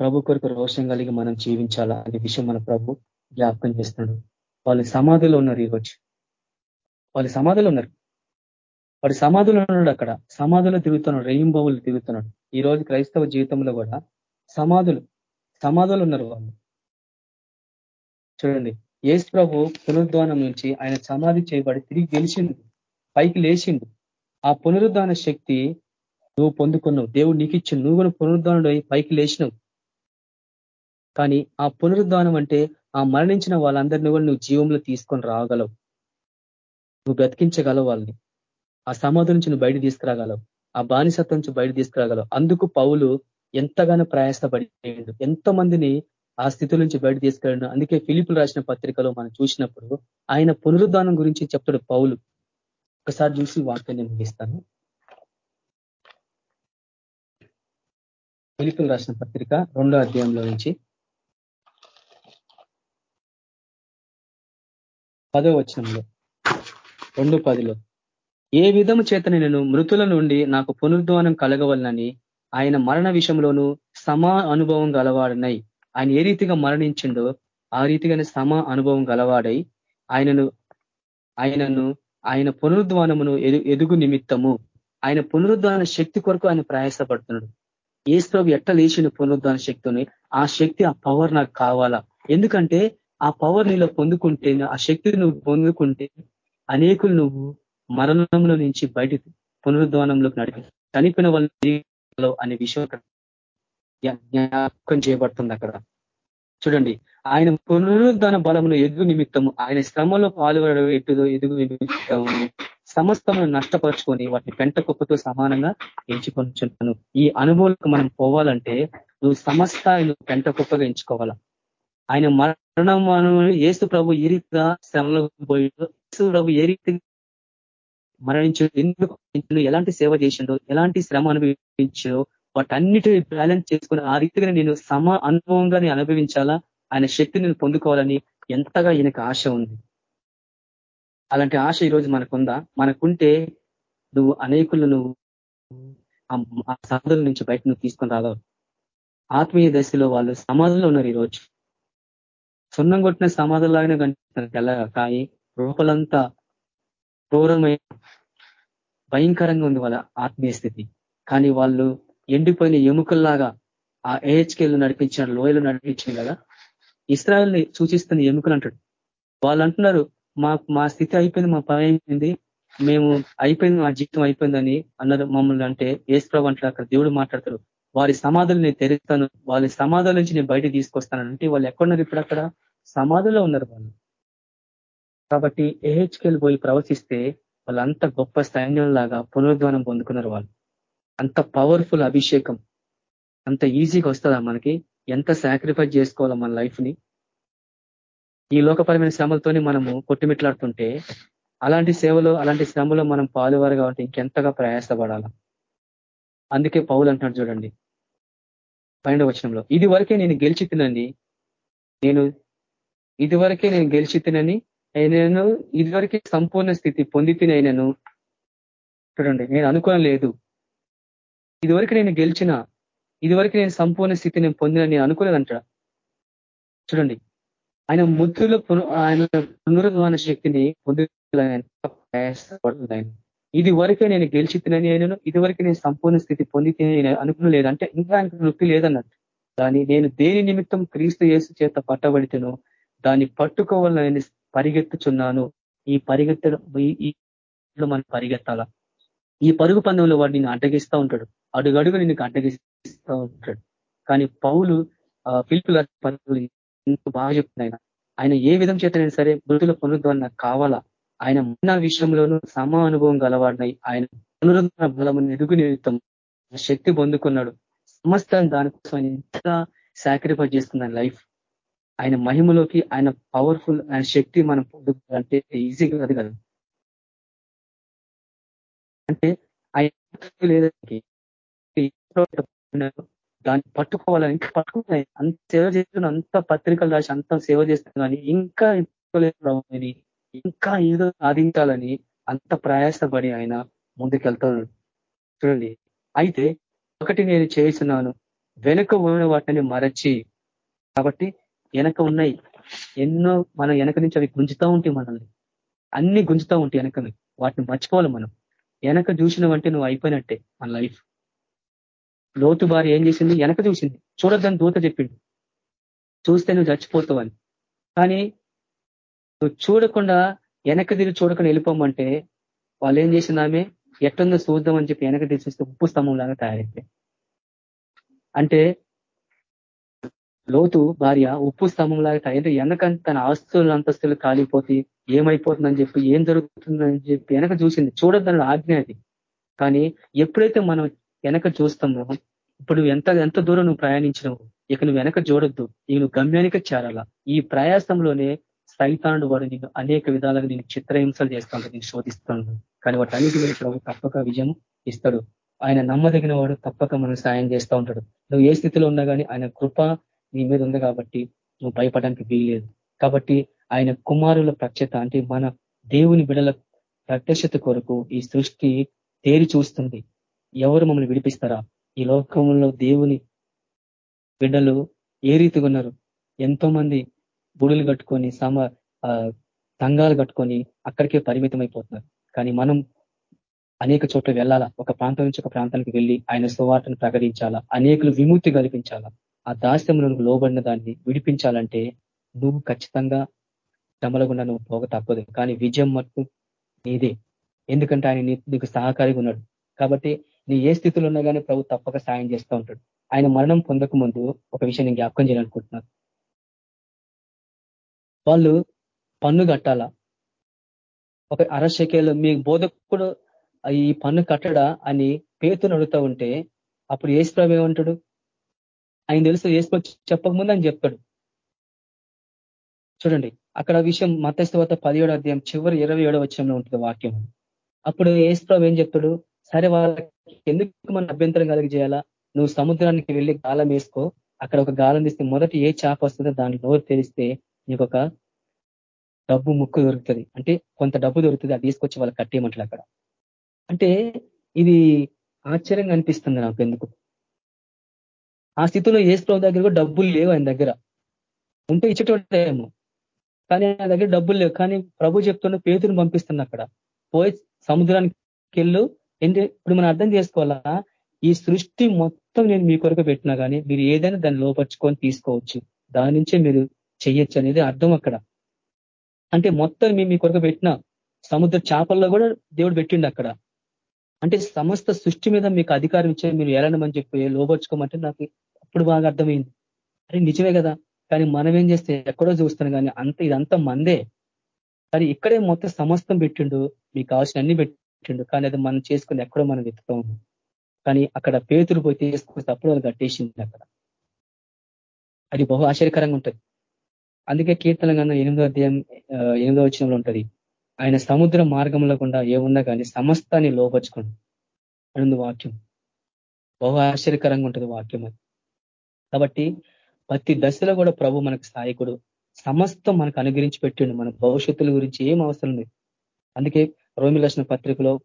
ప్రభు కొరకు రోషం కలిగి మనం జీవించాలా అనే విషయం మన ప్రభు జ్ఞాపకం చేస్తున్నాడు. వాళ్ళు సమాధిలో ఉన్నారు ఈరోజు వాళ్ళు సమాధిలో ఉన్నారు. వాడు సమాధిలో ఉన్నాడు అక్కడ. సమాధిలో తిరుగుతున్నాడు. రెయింబవులు తిరుగుతున్నాడు. ఈ రోజు క్రైస్తవ జీవితంలో కూడా సమాధులు సమాధులు ఉన్నారు వాళ్ళు. చూడండి. ఏసు ప్రభు పునరుద్ధానం నుంచి ఆయన సమాధి చేయబడి తిరిగి గెలిచిండు. పైకి లేచిండు. ఆ పునరుద్ధాన శక్తి నువ్వు పొందుకున్నావు. దేవుడు నీకు ఇచ్చి నువ్వు కూడా పునరుద్ధానుడు పైకి లేచినావు. కానీ ఆ పునరుద్ధానం అంటే ఆ మరణించిన వాళ్ళందరినీ కూడా నువ్వు జీవంలో తీసుకొని రాగలవు. నువ్వు బ్రతికించగలవు వాళ్ళని. ఆ సమాధి నుంచి నువ్వు బయట తీసుకురాగలవు. ఆ బానిసత్వం నుంచి బయట తీసుకురాగలవు. అందుకు పౌలు ఎంతగానో ప్రయాసపడి ఎంతో మందిని ఆ స్థితి నుంచి బయట తీసుకెళ్ళిన అందుకే ఫిలిపులు రాసిన పత్రికలో మనం చూసినప్పుడు ఆయన పునరుద్ధానం గురించి చెప్తాడు పౌలు. ఒకసారి చూసి వాక్యాన్ని నేను ముగిస్తాను. ఫిలిపులు రాసిన పత్రిక రెండో అధ్యాయంలో నుంచి పదో వచనంలో. రెండు పదిలో. ఏ విధము చేత నేను మృతుల నుండి నాకు పునరుద్వానం కలగవలనని ఆయన మరణ విషయంలోనూ సమా అనుభవం గలవాడనై ఆయన ఏ రీతిగా మరణించిండో ఆ రీతిగానే సమా అనుభవం గలవాడై ఆయనను ఆయనను ఆయన పునరుద్వానమును ఎదుగు నిమిత్తము ఆయన పునరుద్ధాన శక్తి కొరకు ఆయన ప్రయాసపడుతున్నాడు. ఏసు ఎట్ట లేచిన పునరుద్ధాన శక్తిని? ఆ శక్తి ఆ పవర్ నాకు కావాలా? ఎందుకంటే ఆ పవర్ నీలో పొందుకుంటే ఆ శక్తిని నువ్వు పొందుకుంటే అనేకులు నువ్వు మరణంలో నుంచి బయట పునరుద్వానంలోకి నడిపి చనిపోయిన వాళ్ళు అనే విషయం జ్ఞాపకం చేయబడుతుంది అక్కడ. చూడండి ఆయన పునరుద్ధాన బలమును ఎదుగు నిమిత్తము ఆయన శ్రమలో పాల్గొనడం ఎటుదో ఎదుగు నిమిత్తము సమస్తమును నష్టపరుచుకొని వాటిని పెంట కుప్పతో సమానంగా ఎంచుకొని ఈ అనుభవాలకు మనం పోవాలంటే నువ్వు సమస్త పెంట కుప్పగా ఎంచుకోవాలా? ఆయన మరణం ఏసు ప్రభు ఏ రీతిగా శ్రమలో పోయి ఏసు ప్రభు ఏ రీతి మరణించు ఎందుకు ఎలాంటి సేవ చేసిండో ఎలాంటి శ్రమ అనుభవించో వాటన్నిటిని బ్యాలెన్స్ చేసుకుని ఆ రీతిగా నేను సమ అనుభవంగా నేను అనుభవించాలా? ఆయన శక్తి నేను పొందుకోవాలని ఎంతగా ఈయనకు ఆశ ఉంది. అలాంటి ఆశ ఈరోజు మనకుందా? మనకుంటే నువ్వు అనేకులు నువ్వు ఆ సాధుల నుంచి బయట నువ్వు తీసుకొని రాగలవు ఆత్మీయ దశలో వాళ్ళు సమాజంలో ఉన్నారు ఈరోజు. సున్నం కొట్టిన సమాధులాగానే కనిపిస్తున్నారు తెల్లగా కాయి. రూపలంతా క్రూరమైన భయంకరంగా ఉంది వాళ్ళ ఆత్మీయ స్థితి. కానీ వాళ్ళు ఎండిపోయిన ఎముకల్లాగా ఆ ఏహెచ్కేలు నడిపించిన లోయలు నడిపించిన కదా? ఇస్రాయల్ని సూచిస్తున్న ఎముకలు అంటాడు. వాళ్ళు అంటున్నారు మా మా స్థితి అయిపోయింది మా పని అయిపోయింది మేము అయిపోయింది మా జీవితం అయిపోయిందని అన్నారు మమ్మల్ని అంటే ఏసుప్రభు అంటారు అక్కడ దేవుడు మాట్లాడతారు వారి సమాధులు నేను తెరుస్తాను వాళ్ళ సమాధుల నుంచి నేను బయట తీసుకొస్తాను అంటే వాళ్ళు ఎక్కడున్నారు ఇప్పుడు అక్కడ? సమాధుల్లో ఉన్నారు వాళ్ళు. కాబట్టి ఏహెచ్కేలు పోయి ప్రవచిస్తే వాళ్ళంత గొప్ప సైన్యంలాగా పునరుద్ధానం పొందుకున్నారు వాళ్ళు. అంత పవర్ఫుల్ అభిషేకం. అంత ఈజీగా వస్తుందా మనకి? ఎంత సాక్రిఫైస్ చేసుకోవాలా మన లైఫ్ని? ఈ లోకపరమైన శ్రమలతోనే మనము కొట్టుమిట్లాడుతుంటే అలాంటి సేవలో అలాంటి శ్రమలో మనం పాలువారు కాబట్టి ఇంకెంతగా ప్రయాసపడాలా? అందుకే పౌలు అంటున్నాడు చూడండి పన్నెండు వచనంలో ఇది వరకే నేను గెలిచి తినని నేను ఇది వరకే నేను గెలిచి తినని నేను ఇదివరకే సంపూర్ణ స్థితి పొంది తినైనను చూడండి నేను అనుకోలేదు ఇదివరకు నేను గెలిచిన ఇదివరకు నేను సంపూర్ణ స్థితి నేను పొందిన నేను అనుకోలేదంట. చూడండి ఆయన ముద్దులో ఆయన పునరుద్ధాన శక్తిని పొందుపడుతుంది ఆయన ఇది వరకే నేను గెలిచి తినని అయినను ఇది వరకే నేను సంపూర్ణ స్థితి పొందితే తిని లేదంటే ఇంకా ఇంకా నొప్పి లేదన్నట్టు. దాని నేను దేని నిమిత్తం క్రీస్తు యేసు చేత పట్టబడితేను దాన్ని పట్టుకోవాలని పరిగెత్తుచున్నాను. ఈ పరిగెత్తడం ఈ మనం పరిగెత్తాల? ఈ పరుగు పందంలో వాడు నిన్ను అడ్డగిస్తూ ఉంటాడు. అడుగడుగు నిన్ను అడ్డగిస్తూ ఉంటాడు. కానీ పౌలు పిలుపుల పనులు ఎందుకు బాగా చెప్తున్నాయి. ఆయన ఆయన ఏ విధం చేతనైనా సరే మృతుల పునరుద్ధరణ కావాలా? ఆయన ఉన్న విషయంలోనూ సమ అనుభవం గలవాడినై ఆయన పునరుద్ధరణ బలము ఎదుగు నిమిత్తం శక్తి పొందుకున్నాడు. సమస్తం దానికోసం ఎంత సాక్రిఫైస్ చేస్తుంది లైఫ్. ఆయన మహిమలోకి ఆయన పవర్ఫుల్ ఆయన శక్తి మనం పొందుకోవాలంటే ఈజీగా కాదు కదా. అంటే ఆయన దాన్ని పట్టుకోవాలని ఇంకా పట్టుకున్నాయి అంత సేవ చేస్తున్నా అంత పత్రికలు రాసి అంత సేవ చేస్తున్నా కానీ ఇంకా ఇంకా ఏదో సాధించాలని అంత ప్రయాసపడి ఆయన ముందుకెళ్తున్నాడు చూడండి. అయితే ఒకటి నేను చేస్తున్నాను. వెనుక ఉన్న వాటిని మరచి. కాబట్టి వెనక ఉన్నాయి. ఎన్నో మనం వెనక నుంచి అవి గుంజుతూ ఉంటాయి మనల్ని. అన్ని గుంజుతూ ఉంటాయి వెనకని వాటిని మర్చిపోవాలి మనం. వెనక చూసినవంటే నువ్వు అయిపోయినట్టే మన లైఫ్. లోతు భార్య ఏం చేసింది? వెనక చూసింది. చూడొద్దని దూత చెప్పిండు చూస్తే నువ్వు చచ్చిపోతావని. కానీ నువ్వు చూడకుండా వెనక తిరిగి చూడకుండా వెళ్ళిపోమంటే వాళ్ళు ఏం చేసింది ఎట్టుందో చూద్దాం అని చెప్పి వెనక తీసేస్తే ఉప్పు స్తంభం లాగా తయారైతే అంటే లోతు భార్య ఉప్పు స్తంభం లాగా తయారు వెనక తన ఆస్తులు అంతస్తులు కాలిపోతే ఏమైపోతుందని చెప్పి ఏం జరుగుతుందని చెప్పి వెనక చూసింది. చూడొద్దని ఆజ్ఞ అది. కానీ ఎప్పుడైతే మనం వెనక చూస్తామో ఇప్పుడు ఎంత ఎంత దూరం నువ్వు ప్రయాణించినావు ఇక నువ్వు వెనక చూడొద్దు. ఇక నువ్వు గమ్యానికి చేరాలా. ఈ ప్రయాసంలోనే సైతానుడు వాడు నేను అనేక విధాలుగా నేను చిత్రహింసలు చేస్తాను నేను శోధిస్తాను కానీ వాటి అన్నిటి ప్రభు తప్పక విజయం ఇస్తాడు. ఆయన నమ్మదగిన వాడు తప్పక మనం సాయం చేస్తూ ఉంటాడు. నువ్వు ఏ స్థితిలో ఉన్నా కానీ ఆయన కృప నీ మీద ఉంది కాబట్టి నువ్వు భయపడడానికి వీలేదు కాబట్టి ఆయన కుమారుల ప్రత్యత అంటే మన దేవుని బిడల ప్రత్యక్షత కొరకు ఈ సృష్టి తేరి చూస్తుంది. ఎవరు మమ్మల్ని విడిపిస్తారా? ఈ లోకంలో దేవుని బిడ్డలు ఏ రీతిగా ఉన్నారు? ఎంతో మంది బుడులు కట్టుకొని సమ తంగాలు కట్టుకొని అక్కడికే పరిమితం అయిపోతున్నారు కానీ మనం అనేక చోట్ల వెళ్ళాలా? ఒక ప్రాంతం నుంచి ఒక ప్రాంతానికి వెళ్ళి ఆయన సువార్తను ప్రకటించాలా? అనేకులు విముక్తి కల్పించాలా? ఆ దాస్యంలో లోబడిన దాన్ని విడిపించాలంటే నువ్వు ఖచ్చితంగా శ్రమలగుండా నువ్వు పోక తప్పదు. కానీ విజయం మట్టు నీదే. ఎందుకంటే ఆయన నీకు సహకారిగా ఉన్నాడు. కాబట్టి నీ ఏ స్థితిలో ఉన్నా కానీ ప్రభు తప్పక సాయం చేస్తూ ఉంటాడు. ఆయన మరణం పొందక ముందు ఒక విషయం నేను జ్ఞాపకం చేయాలనుకుంటున్నాను. వాళ్ళు పన్ను కట్టాలా? ఒక అరశకేలు మీ బోధకుడు ఈ పన్ను కట్టడా అని పేతును అడుగుతూ ఉంటే అప్పుడు ఏసుప్రభు ఏమంటాడు? ఆయన తెలుసు ఏసుప్రభు చెప్పకముందు ఆయన చెప్తాడు. చూడండి అక్కడ విషయం మతస్థవత పదిహేడు అధ్యాయం చివరి ఇరవై ఏడో వచ్చంలో ఉంటుంది వాక్యం. అప్పుడు ఏసుప్రభు ఏం చెప్తాడు? సరే వాళ్ళకి ఎందుకు మన అభ్యంతరం కలిగి చేయాలా? నువ్వు సముద్రానికి వెళ్ళి గాలం వేసుకో అక్కడ ఒక గాలం తీస్తే మొదటి ఏ చాప వస్తుందో దాని నోరు తెలిస్తే నీకు ఒక డబ్బు ముక్కు దొరుకుతుంది. అంటే కొంత డబ్బు దొరుకుతుంది అది తీసుకొచ్చి వాళ్ళు కట్టేయమంటారు అక్కడ. అంటే ఇది ఆశ్చర్యంగా అనిపిస్తుంది నాకు ఎందుకు? ఆ స్థితిలో ఏ స్ప్రో దగ్గర కూడా డబ్బులు లేవు ఆయన దగ్గర. ఉంటే ఇచ్చేటోడేమో కానీ ఆయన దగ్గర డబ్బులు లేవు. కానీ ప్రభు చెప్తున్న పేతుని పంపిస్తున్న అక్కడ. పోయి సముద్రానికి వెళ్ళు. ఏంటి? ఇప్పుడు మనం అర్థం చేసుకోవాలా? ఈ సృష్టి మొత్తం నేను మీ కొరకు పెట్టినా కానీ మీరు ఏదైనా దాన్ని లోపరుచుకొని తీసుకోవచ్చు. దాని నుంచే మీరు చెయ్యొచ్చు అనేది అర్థం అక్కడ. అంటే మొత్తం మేము మీ కొరకు పెట్టిన సముద్ర చేపల్లో కూడా దేవుడు పెట్టిండు అక్కడ. అంటే సమస్త సృష్టి మీద మీకు అధికారం ఇచ్చే మీరు ఎలానమని చెప్పి లోపరుచుకోమంటే నాకు అప్పుడు బాగా అర్థమైంది. అరే నిజమే కదా. కానీ మనం ఏం చేస్తే ఎక్కడో చూస్తాను కానీ అంత ఇదంతా మందే. కానీ ఇక్కడే మొత్తం సమస్తం పెట్టిండు. మీకు కావాల్సిన అన్ని పెట్టిండు. కానీ అది మనం చేసుకుని ఎక్కడో మనం వెతుకుతాము కానీ అక్కడ పేతులు పోయి తీసుకొని తప్పుడు వాళ్ళు కట్టేసింది అక్కడ. అది బహు ఆశ్చర్యకరంగా ఉంటుంది. అందుకే కీర్తన గంధం ఎనిమిదో అధ్యాయం ఎనిమిదో వచ్చినంలో ఉంటుంది. ఆయన సముద్ర మార్గంలో గుండా ఏమున్నా కానీ సమస్తాన్ని లోపరుచుకోండి అని వాక్యం. బహు ఆశ్చర్యకరంగా ఉంటుంది వాక్యం అది కాబట్టి ప్రతి దశలో కూడా ప్రభు మనకు సహాయకుడు. సమస్తం మనకు అనుగ్రహించి పెట్టిండు. మన భవిష్యత్తుల గురించి ఏం అవసరం లేదు. అందుకే రోమిలక్షణ పత్రికలో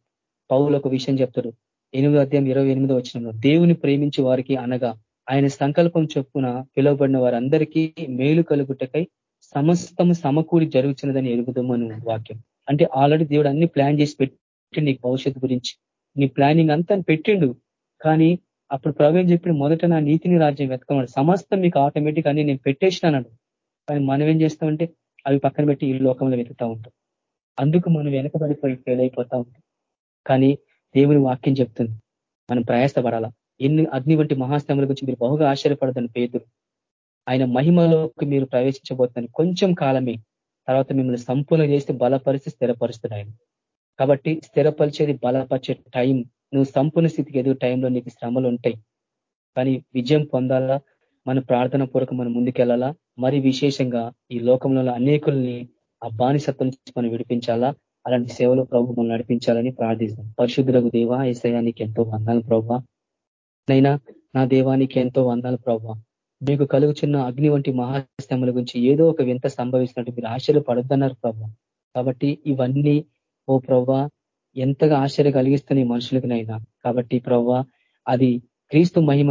పౌలు ఒక విషయం చెప్తాడు. ఎనిమిదో అధ్యాయం ఇరవై ఎనిమిదో వచ్చినంలో దేవుని ప్రేమించి వారికి అనగా ఆయన సంకల్పం చొప్పున పిలువబడిన వారందరికీ మేలు కలుగుటకై సమస్తము సమకూడి జరుగుతున్నదని ఎరుగుదామని వాక్యం. అంటే ఆల్రెడీ దేవుడు అన్ని ప్లాన్ చేసి పెట్టి నీకు భవిష్యత్తు గురించి. నీ ప్లానింగ్ అంతా పెట్టిండు. కానీ అప్పుడు ప్రవేం చెప్పిన మొదట నా నీతిని రాజ్యం వెతకమన్నాడు. సమస్తం మీకు ఆటోమేటిక్ అన్ని నేను పెట్టేసినాడు కానీ మనం ఏం చేస్తామంటే అవి పక్కన పెట్టి ఈ లోకంలో వెతుకుతా ఉంటాం. అందుకు మనం వెనకబడిపోయి ఫెయిల్ అయిపోతా ఉంటాం. కానీ దేవుని వాక్యం చెప్తుంది. మనం ప్రయాసపడాలా? ఎన్ని అగ్ని వంటి మహాస్తంభాల గురించి మీరు బహుగా ఆశ్చర్యపడదని పేదరు ఆయన మహిమలోకి మీరు ప్రవేశించబోతుందని కొంచెం కాలమే. తర్వాత మిమ్మల్ని సంపూర్ణ చేసి బలపరిచి స్థిరపరుస్తుంది ఆయన. కాబట్టి స్థిరపరిచేది బలపరిచే టైం నువ్వు సంపూర్ణ స్థితికి ఎదుగు టైంలో నీకు శ్రమలు ఉంటాయి. కానీ విజయం పొందాలా? మన ప్రార్థన పూర్వకం మనం ముందుకెళ్ళాలా? మరి విశేషంగా ఈ లోకంలో అనేకుల్ని ఆ బానిసత్వం నుంచి మనం విడిపించాలా? అలాంటి సేవలో ప్రభు మనం నడిపించాలని ప్రార్థిస్తాం పరిశుద్ధులకు దేవా ఏసయానికి ఎంతో వందాలు ప్రభావ నైనా నా దేవానికి ఎంతో వందాలు ప్రభావ మీకు కలుగుచున్న అగ్ని వంటి మహాశ్రమల గురించి ఏదో ఒక వింత సంభవిస్తున్నట్టు మీరు ఆశ్చర్య పడొద్దన్నారు ప్రభావ కాబట్టి ఇవన్నీ ఓ ప్రవ్వా ఎంతగా ఆశ్చర్య కలిగిస్తున్నాయి మనుషులకునైనా కాబట్టి ప్రవ్వా అది క్రీస్తు మహిమ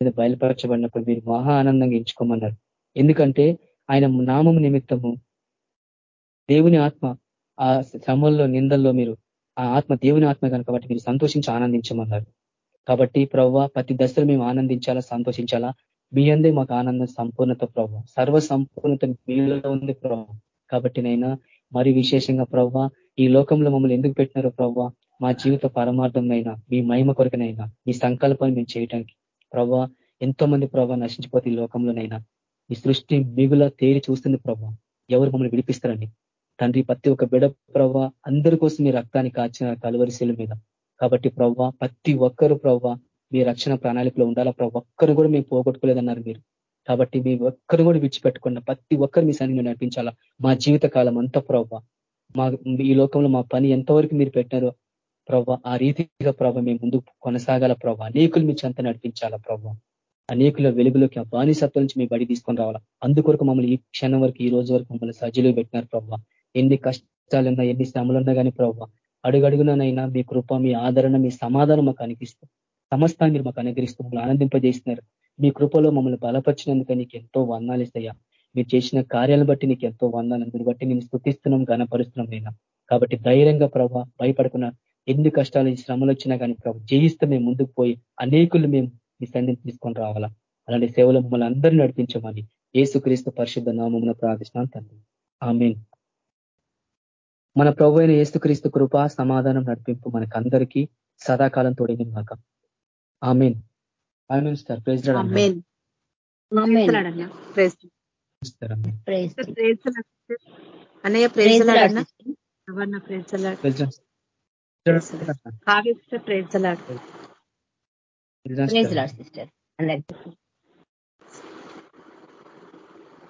మీద బయలుపరచబడినప్పుడు మీరు మహా ఆనందంగా ఎంచుకోమన్నారు. ఎందుకంటే ఆయన నామం నిమిత్తము దేవుని ఆత్మ ఆ శ్రమంలో నిందల్లో మీరు ఆ ఆత్మ దేవుని ఆత్మ కనుక కాబట్టి మీరు సంతోషించి ఆనందించమన్నారు. కాబట్టి ప్రవ్వ ప్రతి దశలో మేము ఆనందించాలా సంతోషించాలా? మీ అందే మాకు ఆనందం సంపూర్ణత ప్రవ్వ. సర్వ సంపూర్ణత మీలో ఉంది ప్రవ్వ. కాబట్టి నైనా మరి విశేషంగా ప్రవ్వ ఈ లోకంలో మమ్మల్ని ఎందుకు పెట్టినారో ప్రవ్వ? మా జీవిత పరమార్థమైనా మీ మహిమ కొరకనైనా మీ సంకల్పాన్ని మేము చేయడానికి ప్రవ్వ ఎంతో మంది ప్రభావ నశించిపోతే ఈ లోకంలోనైనా ఈ సృష్టి మిగుల తేరి చూస్తుంది ప్రభావ ఎవరు మమ్మల్ని విడిపిస్తారండి తండ్రి ప్రతి ఒక్క బిడ ప్రవ్వ అందరి కోసం మీ రక్తాన్ని కాచిన కలువరిశీల మీద. కాబట్టి ప్రవ్వ ప్రతి ఒక్కరు ప్రవ్వ మీ రక్షణ ప్రణాళికలో ఉండాలా ప్రవ్వ? ఒక్కరు కూడా మేము పోగొట్టుకోలేదన్నారు మీరు. కాబట్టి మీ ఒక్కరు కూడా విడిచిపెట్టకుండా ప్రతి ఒక్కరు మీ సన్నిధిని నడిపించాలా? మా జీవిత కాలం అంతా ప్రవ్వ మా ఈ లోకంలో మా పని ఎంతవరకు మీరు పెట్టారో ప్రవ్వ ఆ రీతిగా ప్రభావ మేము ముందు కొనసాగాల ప్రభావ అనేకులు మీ చెంత నడిపించాలా ప్రభావ అనేకుల వెలుగులోకి ఆ బానిసత్వం నుంచి మీ బడి తీసుకొని రావాలా? అందుకొరకు మమ్మల్ని ఈ క్షణం వరకు ఈ రోజు వరకు మమ్మల్ని సజ్జలు పెట్టినారు ప్రభావ ఎన్ని కష్టాలున్నా ఎన్ని శ్రమలున్నా కానీ ప్రభావ అడుగడుగునైనా మీ కృప మీ ఆదరణ మీ సమాధానం మాకు అనిపిస్తూ సమస్తాన్ని మీరు మాకు అనుగ్రహిస్తూ మమ్మల్ని ఆనందింపజేస్తున్నారు మీ కృపలో మమ్మల్ని బలపరిచినందుకు నీకు ఎంతో వందాలు ఇస్తాయా. మీరు చేసిన కార్యాలను బట్టి నీకు ఎంతో వందాలు అందుని బట్టి నేను స్థుతిస్తున్నాం గణపరుస్తున్నాం నేను. కాబట్టి ధైర్యంగా ప్రభావ భయపడుకున్న ఎన్ని కష్టాలు శ్రమలు వచ్చినా కానీ ప్రభు జయిస్తే మేము ముందుకు పోయి అనేకులు మేము మీ సన్నిధిని తీసుకొని రావాలా. అలాంటి సేవలు మమ్మల్ని అందరినీ నడిపించమని ఏసుక్రీస్తు పరిశుద్ధ నామమున ప్రార్థిస్తున్నాను తండ్రి. ఆమెన్. మన ప్రభు అయిన ఏసుక్రీస్తు కృప సమాధానం నడిపింపు మనకందరికీ సదాకాలం తోడింది కాక ఆమెన్. ఆమెన్. సార్ ప్రైజ్ అన్నయ్య ప్రేజ్ ప్రేజ్ సిస్టర్. అందరికీ.